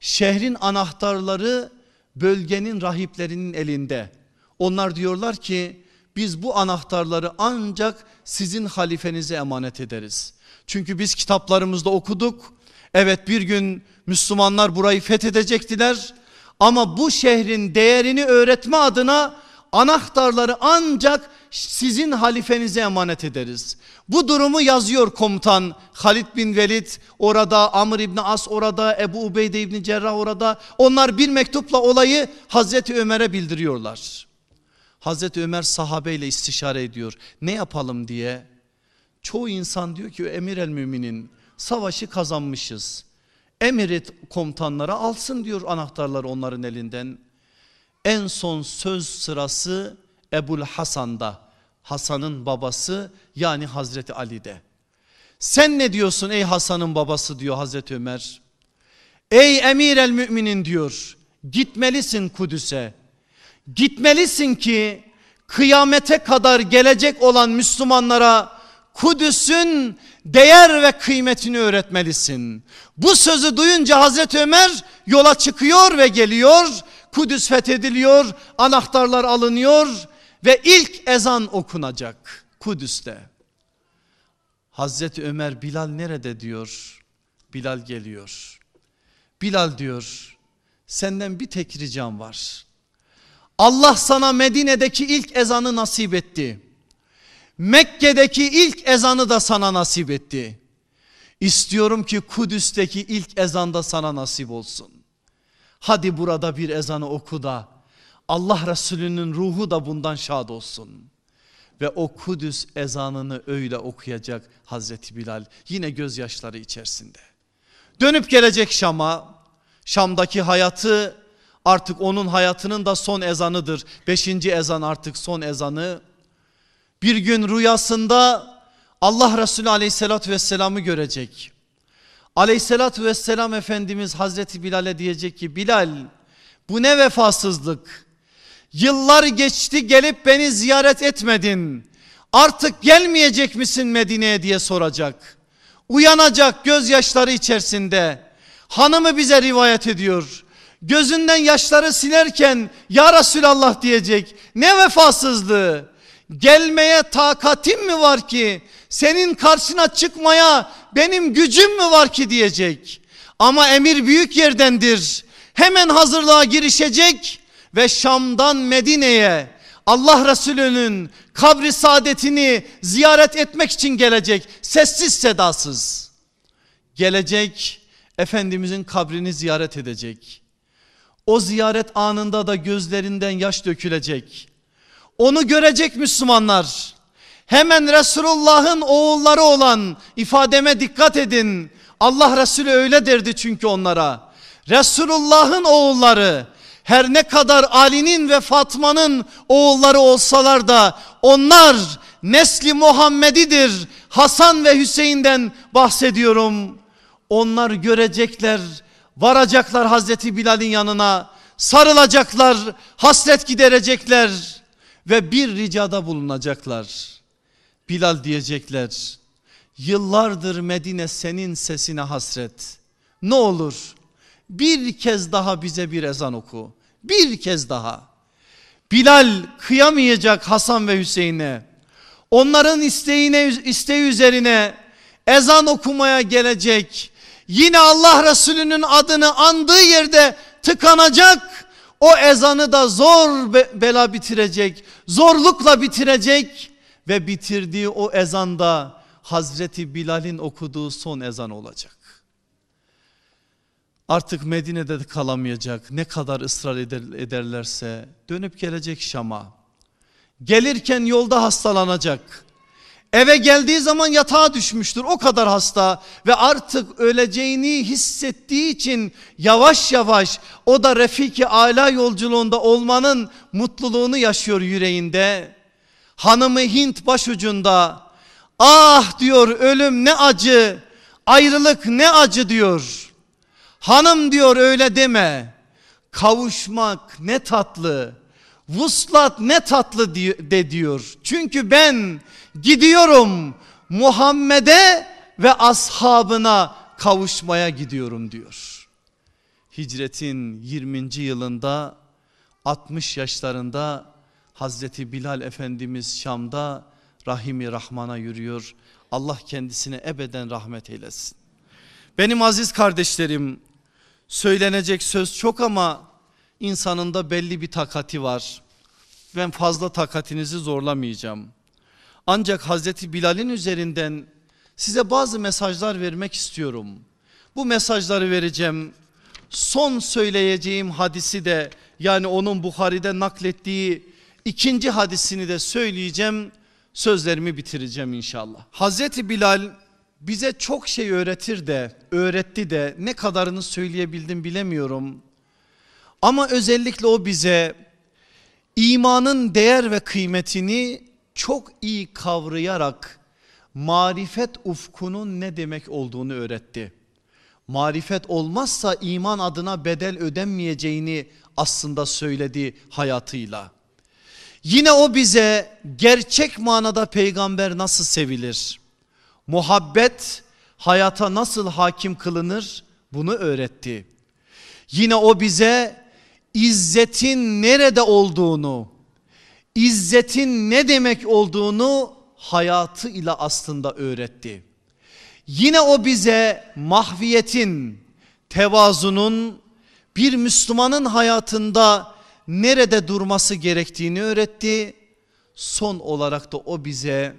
şehrin anahtarları bölgenin rahiplerinin elinde. Onlar diyorlar ki biz bu anahtarları ancak sizin halifenize emanet ederiz. Çünkü biz kitaplarımızda okuduk. Evet bir gün Müslümanlar burayı fethedecektiler. Ama bu şehrin değerini öğretme adına anahtarları ancak sizin halifenize emanet ederiz. Bu durumu yazıyor komutan Halid bin Velid orada, Amr İbni As orada, Ebu Ubeyde İbni Cerrah orada. Onlar bir mektupla olayı Hazreti Ömer'e bildiriyorlar. Hazreti Ömer sahabeyle istişare ediyor. Ne yapalım diye. Çoğu insan diyor ki emir el müminin savaşı kazanmışız. Emir et komutanlara alsın diyor anahtarları onların elinden. En son söz sırası Ebul Hasan'da. Hasan'ın babası yani Hazreti Ali'de. Sen ne diyorsun ey Hasan'ın babası diyor Hazreti Ömer. Ey emir el müminin diyor gitmelisin Kudüs'e. Gitmelisin ki kıyamete kadar gelecek olan Müslümanlara Kudüs'ün değer ve kıymetini öğretmelisin. Bu sözü duyunca Hazreti Ömer yola çıkıyor ve geliyor. Kudüs fethediliyor, anahtarlar alınıyor ve ilk ezan okunacak Kudüs'te. Hazreti Ömer Bilal nerede diyor. Bilal geliyor. Bilal diyor senden bir tek ricam var. Allah sana Medine'deki ilk ezanı nasip etti. Mekke'deki ilk ezanı da sana nasip etti. İstiyorum ki Kudüs'teki ilk ezan da sana nasip olsun. Hadi burada bir ezanı oku da Allah Resulü'nün ruhu da bundan şad olsun. Ve o Kudüs ezanını öyle okuyacak Hazreti Bilal yine gözyaşları içerisinde. Dönüp gelecek Şam'a. Şam'daki hayatı artık onun hayatının da son ezanıdır. Beşinci ezan artık son ezanı. Bir gün rüyasında Allah Resulü aleyhissalatü vesselam'ı görecek. Aleyhissalatü vesselam Efendimiz Hazreti Bilal'e diyecek ki Bilal bu ne vefasızlık. Yıllar geçti gelip beni ziyaret etmedin. Artık gelmeyecek misin Medine'ye diye soracak. Uyanacak gözyaşları içerisinde. Hanımı bize rivayet ediyor. Gözünden yaşları silerken ya Resulallah diyecek. Ne vefasızlığı. Gelmeye takatim mi var ki? Senin karşına çıkmaya benim gücüm mü var ki diyecek. Ama emir büyük yerdendir. Hemen hazırlığa girişecek ve Şam'dan Medine'ye Allah Resulü'nün kabri saadetini ziyaret etmek için gelecek. Sessiz sedasız. Gelecek Efendimizin kabrini ziyaret edecek. O ziyaret anında da gözlerinden yaş dökülecek. Onu görecek Müslümanlar. Hemen Resulullah'ın oğulları olan ifademe dikkat edin. Allah Resulü öyle derdi çünkü onlara. Resulullah'ın oğulları her ne kadar Ali'nin ve Fatma'nın oğulları olsalar da onlar nesli Muhammedidir. Hasan ve Hüseyin'den bahsediyorum. Onlar görecekler, varacaklar Hazreti Bilal'in yanına, sarılacaklar, hasret giderecekler ve bir ricada bulunacaklar. Bilal diyecekler, yıllardır Medine senin sesine hasret. Ne olur bir kez daha bize bir ezan oku. Bir kez daha. Bilal kıyamayacak Hasan ve Hüseyin'e. Onların isteğine isteği üzerine ezan okumaya gelecek. Yine Allah Resulü'nün adını andığı yerde tıkanacak. O ezanı da zor bela bitirecek. Zorlukla bitirecek ve bitirdiği o ezanda Hazreti Bilal'in okuduğu son ezan olacak. Artık Medine'de de kalamayacak. Ne kadar ısrar ederlerse dönüp gelecek Şam'a. Gelirken yolda hastalanacak. Eve geldiği zaman yatağa düşmüştür. O kadar hasta ve artık öleceğini hissettiği için yavaş yavaş o da Refiki Ala yolculuğunda olmanın mutluluğunu yaşıyor yüreğinde. Hanımı Hint başucunda. Ah diyor ölüm ne acı, ayrılık ne acı diyor. Hanım diyor öyle deme. Kavuşmak ne tatlı. Vuslat ne tatlı de diyor. Çünkü ben gidiyorum Muhammed'e ve ashabına kavuşmaya gidiyorum diyor. Hicretin 20. yılında 60 yaşlarında Hazreti Bilal Efendimiz Şam'da Rahimi Rahman'a yürüyor. Allah kendisine ebeden rahmet eylesin. Benim aziz kardeşlerim Söylenecek söz çok ama insanın da belli bir takati var. Ben fazla takatinizi zorlamayacağım. Ancak Hazreti Bilal'in üzerinden size bazı mesajlar vermek istiyorum. Bu mesajları vereceğim. Son söyleyeceğim hadisi de yani onun Bukhari'de naklettiği ikinci hadisini de söyleyeceğim. Sözlerimi bitireceğim inşallah. Hazreti Bilal bize çok şey öğretir de öğretti de ne kadarını söyleyebildim bilemiyorum. Ama özellikle o bize imanın değer ve kıymetini çok iyi kavrayarak marifet ufkunun ne demek olduğunu öğretti. Marifet olmazsa iman adına bedel ödenmeyeceğini aslında söyledi hayatıyla. Yine o bize gerçek manada peygamber nasıl sevilir? Muhabbet hayata nasıl hakim kılınır bunu öğretti. Yine o bize izzetin nerede olduğunu, izzetin ne demek olduğunu hayatı ile aslında öğretti. Yine o bize mahviyetin, tevazunun bir Müslümanın hayatında nerede durması gerektiğini öğretti. Son olarak da o bize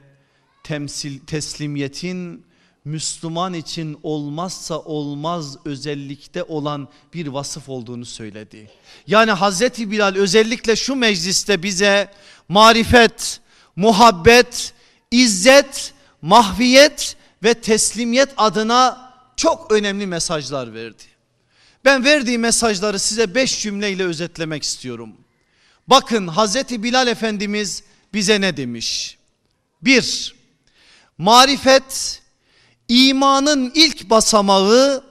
temsil, teslimiyetin Müslüman için olmazsa olmaz özellikte olan bir vasıf olduğunu söyledi. Yani Hazreti Bilal özellikle şu mecliste bize marifet, muhabbet, izzet, mahviyet ve teslimiyet adına çok önemli mesajlar verdi. Ben verdiği mesajları size beş cümleyle özetlemek istiyorum. Bakın Hazreti Bilal Efendimiz bize ne demiş? Bir, Marifet imanın ilk basamağı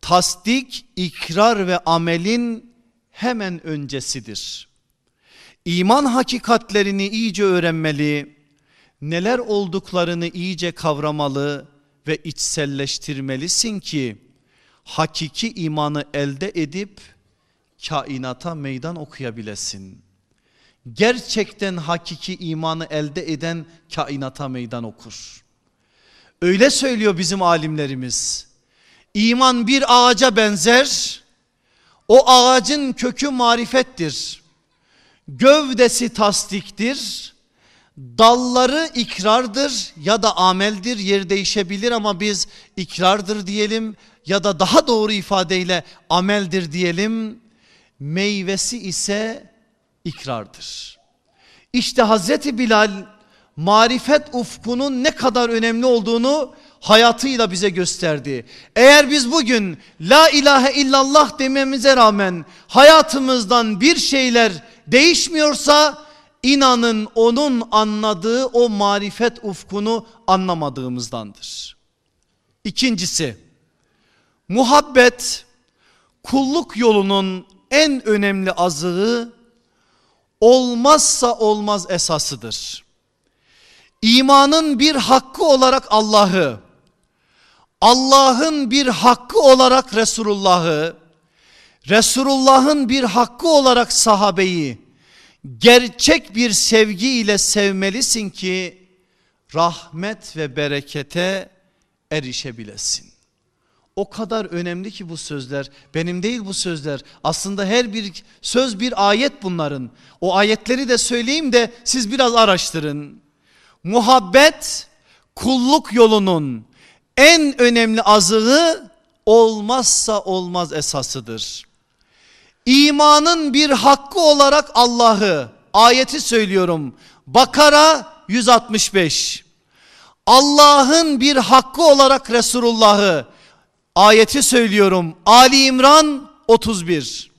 tasdik, ikrar ve amelin hemen öncesidir. İman hakikatlerini iyice öğrenmeli, neler olduklarını iyice kavramalı ve içselleştirmelisin ki hakiki imanı elde edip kainata meydan okuyabilesin. Gerçekten hakiki imanı elde eden kainata meydan okur. Öyle söylüyor bizim alimlerimiz. İman bir ağaca benzer. O ağacın kökü marifettir. Gövdesi tasdiktir. Dalları ikrardır ya da ameldir yer değişebilir ama biz ikrardır diyelim ya da daha doğru ifadeyle ameldir diyelim. Meyvesi ise ikrardır. İşte Hazreti Bilal marifet ufkunun ne kadar önemli olduğunu hayatıyla bize gösterdi. Eğer biz bugün la ilahe illallah dememize rağmen hayatımızdan bir şeyler değişmiyorsa inanın onun anladığı o marifet ufkunu anlamadığımızdandır. İkincisi muhabbet kulluk yolunun en önemli azığı olmazsa olmaz esasıdır. İmanın bir hakkı olarak Allah'ı, Allah'ın bir hakkı olarak Resulullah'ı, Resulullah'ın bir hakkı olarak sahabeyi gerçek bir sevgi ile sevmelisin ki rahmet ve berekete erişebilesin. O kadar önemli ki bu sözler. Benim değil bu sözler. Aslında her bir söz bir ayet bunların. O ayetleri de söyleyeyim de siz biraz araştırın. Muhabbet kulluk yolunun en önemli azığı olmazsa olmaz esasıdır. İmanın bir hakkı olarak Allah'ı ayeti söylüyorum. Bakara 165. Allah'ın bir hakkı olarak Resulullah'ı ayeti söylüyorum. Ali İmran 31.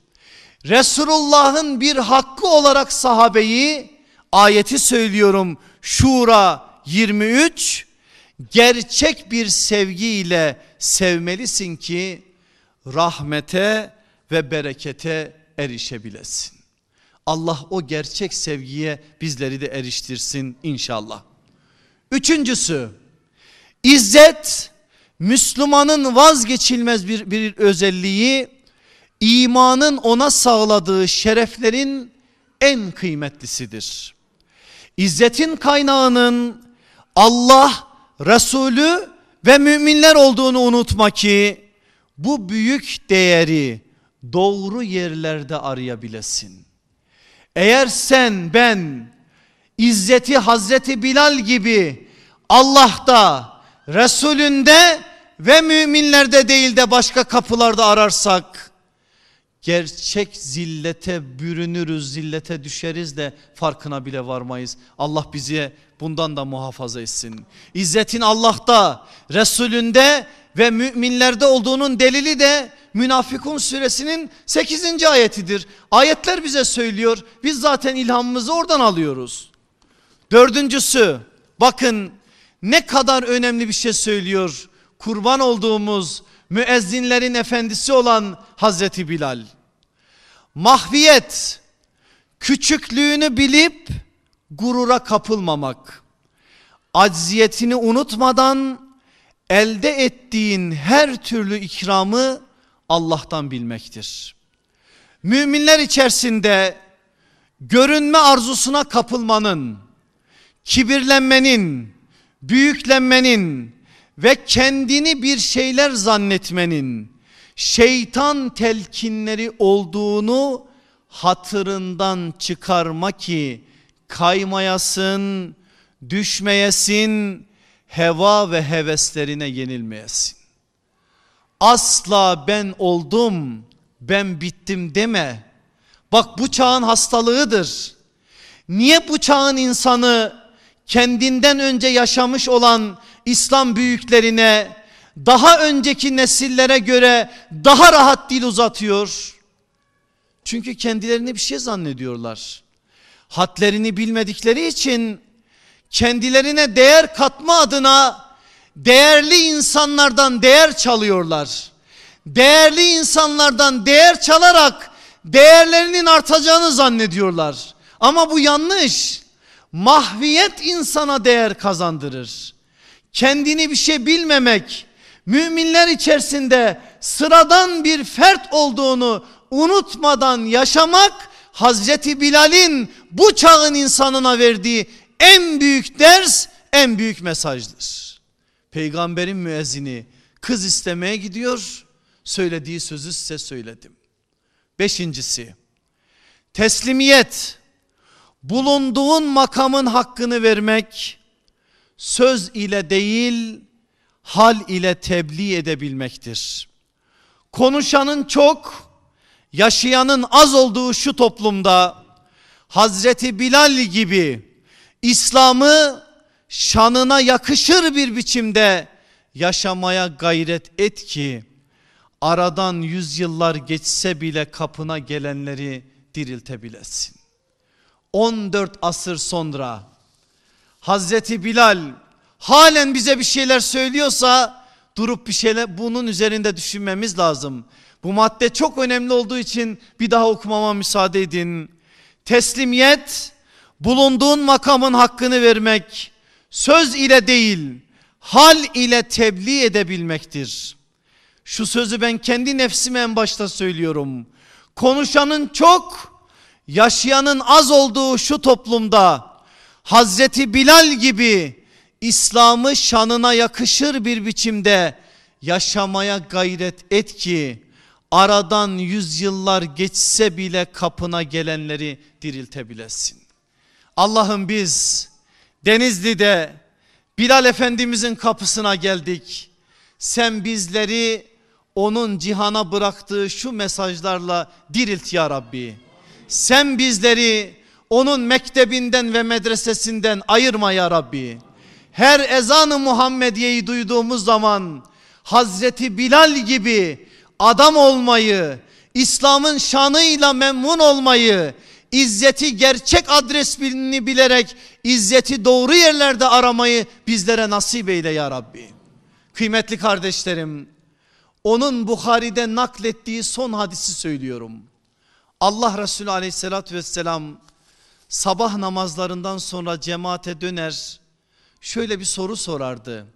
Resulullah'ın bir hakkı olarak sahabeyi ayeti söylüyorum. Şura 23. Gerçek bir sevgiyle sevmelisin ki rahmete ve berekete erişebilesin. Allah o gerçek sevgiye bizleri de eriştirsin inşallah. Üçüncüsü İzzet Müslümanın vazgeçilmez bir, bir özelliği imanın ona sağladığı şereflerin en kıymetlisidir. İzzetin kaynağının Allah, Resulü ve müminler olduğunu unutma ki bu büyük değeri doğru yerlerde arayabilesin. Eğer sen ben İzzeti Hazreti Bilal gibi Allah'ta, Resulünde ve müminlerde değil de başka kapılarda ararsak gerçek zillete bürünürüz, zillete düşeriz de farkına bile varmayız. Allah bizi bundan da muhafaza etsin. İzzetin Allah'ta, Resulünde ve müminlerde olduğunun delili de Münafıkun suresinin 8. ayetidir. Ayetler bize söylüyor. Biz zaten ilhamımızı oradan alıyoruz. Dördüncüsü bakın ne kadar önemli bir şey söylüyor. Kurban olduğumuz müezzinlerin efendisi olan Hazreti Bilal. Mahviyet küçüklüğünü bilip gurura kapılmamak. Acziyetini unutmadan elde ettiğin her türlü ikramı Allah'tan bilmektir. Müminler içerisinde görünme arzusuna kapılmanın, kibirlenmenin, büyüklenmenin ve kendini bir şeyler zannetmenin şeytan telkinleri olduğunu hatırından çıkarma ki kaymayasın, düşmeyesin, heva ve heveslerine yenilmeyesin. Asla ben oldum, ben bittim deme. Bak bu çağın hastalığıdır. Niye bu çağın insanı kendinden önce yaşamış olan İslam büyüklerine daha önceki nesillere göre daha rahat dil uzatıyor? Çünkü kendilerini bir şey zannediyorlar. Hatlerini bilmedikleri için kendilerine değer katma adına değerli insanlardan değer çalıyorlar. Değerli insanlardan değer çalarak değerlerinin artacağını zannediyorlar. Ama bu yanlış. Mahviyet insana değer kazandırır. Kendini bir şey bilmemek, müminler içerisinde sıradan bir fert olduğunu unutmadan yaşamak Hazreti Bilal'in bu çağın insanına verdiği en büyük ders, en büyük mesajdır. Peygamberin müezzini kız istemeye gidiyor. Söylediği sözü size söyledim. Beşincisi teslimiyet bulunduğun makamın hakkını vermek söz ile değil hal ile tebliğ edebilmektir. Konuşanın çok yaşayanın az olduğu şu toplumda Hazreti Bilal gibi İslam'ı şanına yakışır bir biçimde yaşamaya gayret et ki aradan yüzyıllar geçse bile kapına gelenleri diriltebilesin. 14 asır sonra Hazreti Bilal halen bize bir şeyler söylüyorsa durup bir şeyler bunun üzerinde düşünmemiz lazım. Bu madde çok önemli olduğu için bir daha okumama müsaade edin. Teslimiyet bulunduğun makamın hakkını vermek söz ile değil hal ile tebliğ edebilmektir. Şu sözü ben kendi nefsime en başta söylüyorum. Konuşanın çok, yaşayanın az olduğu şu toplumda Hazreti Bilal gibi İslam'ı şanına yakışır bir biçimde yaşamaya gayret et ki aradan yüzyıllar geçse bile kapına gelenleri diriltebilesin. Allah'ım biz Denizli'de Bilal Efendimizin kapısına geldik. Sen bizleri onun cihana bıraktığı şu mesajlarla dirilt ya Rabbi. Sen bizleri onun mektebinden ve medresesinden ayırma ya Rabbi. Her ezanı Muhammediye'yi duyduğumuz zaman Hazreti Bilal gibi adam olmayı, İslam'ın şanıyla memnun olmayı, izzeti gerçek adresini bilerek izzeti doğru yerlerde aramayı bizlere nasip eyle ya Rabbi. Kıymetli kardeşlerim onun Bukhari'de naklettiği son hadisi söylüyorum. Allah Resulü aleyhissalatü vesselam sabah namazlarından sonra cemaate döner şöyle bir soru sorardı.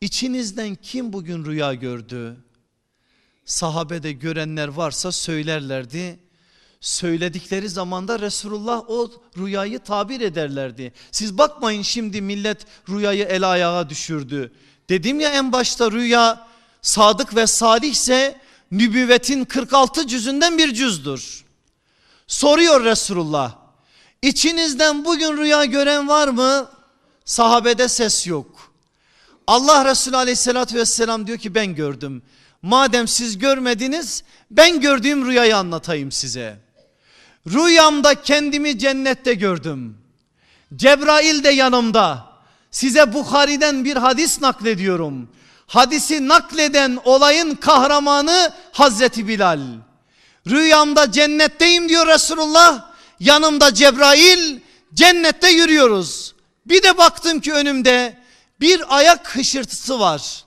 İçinizden kim bugün rüya gördü? Sahabede görenler varsa söylerlerdi. Söyledikleri zaman da Resulullah o rüyayı tabir ederlerdi. Siz bakmayın şimdi millet rüyayı el ayağa düşürdü. Dedim ya en başta rüya sadık ve salihse nübüvvetin 46 cüzünden bir cüzdür. Soruyor Resulullah. İçinizden bugün rüya gören var mı? Sahabede ses yok. Allah Resulü aleyhissalatü vesselam diyor ki ben gördüm. Madem siz görmediniz ben gördüğüm rüyayı anlatayım size. Rüyamda kendimi cennette gördüm. Cebrail de yanımda. Size Bukhari'den bir hadis naklediyorum. Hadisi nakleden olayın kahramanı Hazreti Bilal. Rüyamda cennetteyim diyor Resulullah. Yanımda Cebrail cennette yürüyoruz. Bir de baktım ki önümde bir ayak hışırtısı var.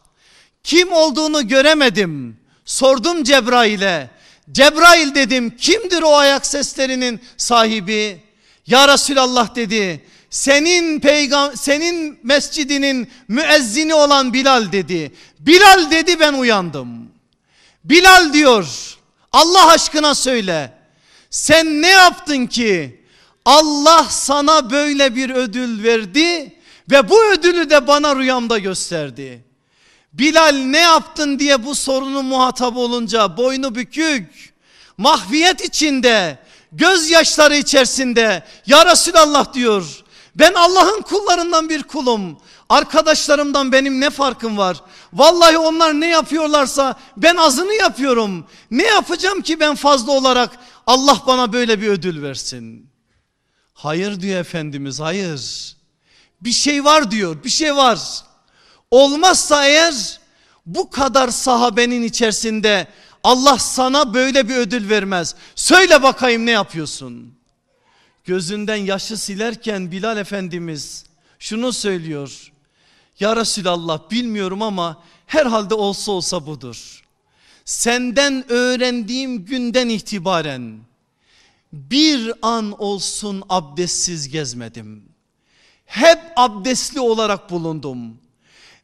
Kim olduğunu göremedim. Sordum Cebrail'e. Cebrail dedim kimdir o ayak seslerinin sahibi? Ya Resulallah dedi senin peygam senin mescidinin müezzini olan Bilal dedi. Bilal dedi ben uyandım. Bilal diyor Allah aşkına söyle. Sen ne yaptın ki Allah sana böyle bir ödül verdi ve bu ödülü de bana rüyamda gösterdi. Bilal ne yaptın diye bu sorunun muhatap olunca boynu bükük, mahviyet içinde, gözyaşları içerisinde ya Resulallah diyor. Ben Allah'ın kullarından bir kulum. Arkadaşlarımdan benim ne farkım var? Vallahi onlar ne yapıyorlarsa ben azını yapıyorum. Ne yapacağım ki ben fazla olarak Allah bana böyle bir ödül versin. Hayır diyor Efendimiz hayır. Bir şey var diyor bir şey var. Olmazsa eğer bu kadar sahabenin içerisinde Allah sana böyle bir ödül vermez. Söyle bakayım ne yapıyorsun? Gözünden yaşı silerken Bilal Efendimiz şunu söylüyor. Ya Resulallah bilmiyorum ama herhalde olsa olsa budur. Senden öğrendiğim günden itibaren bir an olsun abdestsiz gezmedim. Hep abdestli olarak bulundum.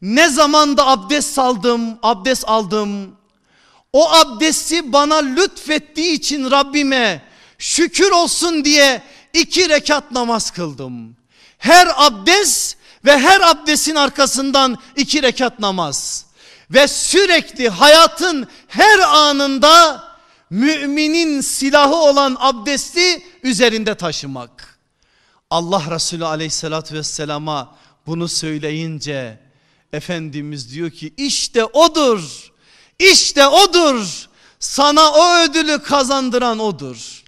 Ne zaman da abdest aldım, abdest aldım. O abdesti bana lütfettiği için Rabbime şükür olsun diye iki rekat namaz kıldım. Her abdest ve her abdestin arkasından iki rekat namaz. Ve sürekli hayatın her anında müminin silahı olan abdesti üzerinde taşımak. Allah Resulü aleyhissalatü vesselama bunu söyleyince Efendimiz diyor ki işte odur. İşte odur. Sana o ödülü kazandıran odur.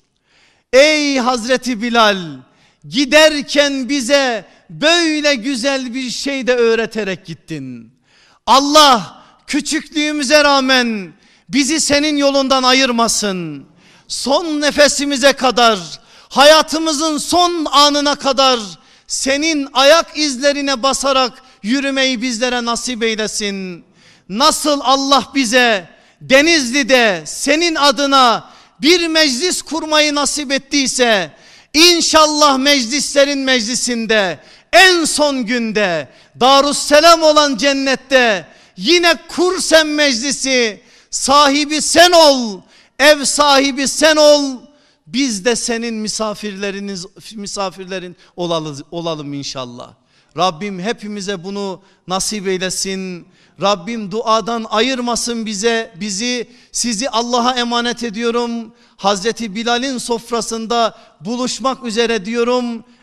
Ey Hazreti Bilal giderken bize böyle güzel bir şey de öğreterek gittin. Allah küçüklüğümüze rağmen bizi senin yolundan ayırmasın. Son nefesimize kadar hayatımızın son anına kadar senin ayak izlerine basarak yürümeyi bizlere nasip eylesin. Nasıl Allah bize Denizli'de senin adına bir meclis kurmayı nasip ettiyse inşallah meclislerin meclisinde en son günde Darusselam olan cennette yine kur sen meclisi sahibi sen ol ev sahibi sen ol biz de senin misafirleriniz misafirlerin olalım, olalım inşallah. Rabbim hepimize bunu nasip eylesin. Rabbim duadan ayırmasın bize bizi sizi Allah'a emanet ediyorum. Hazreti Bilal'in sofrasında buluşmak üzere diyorum.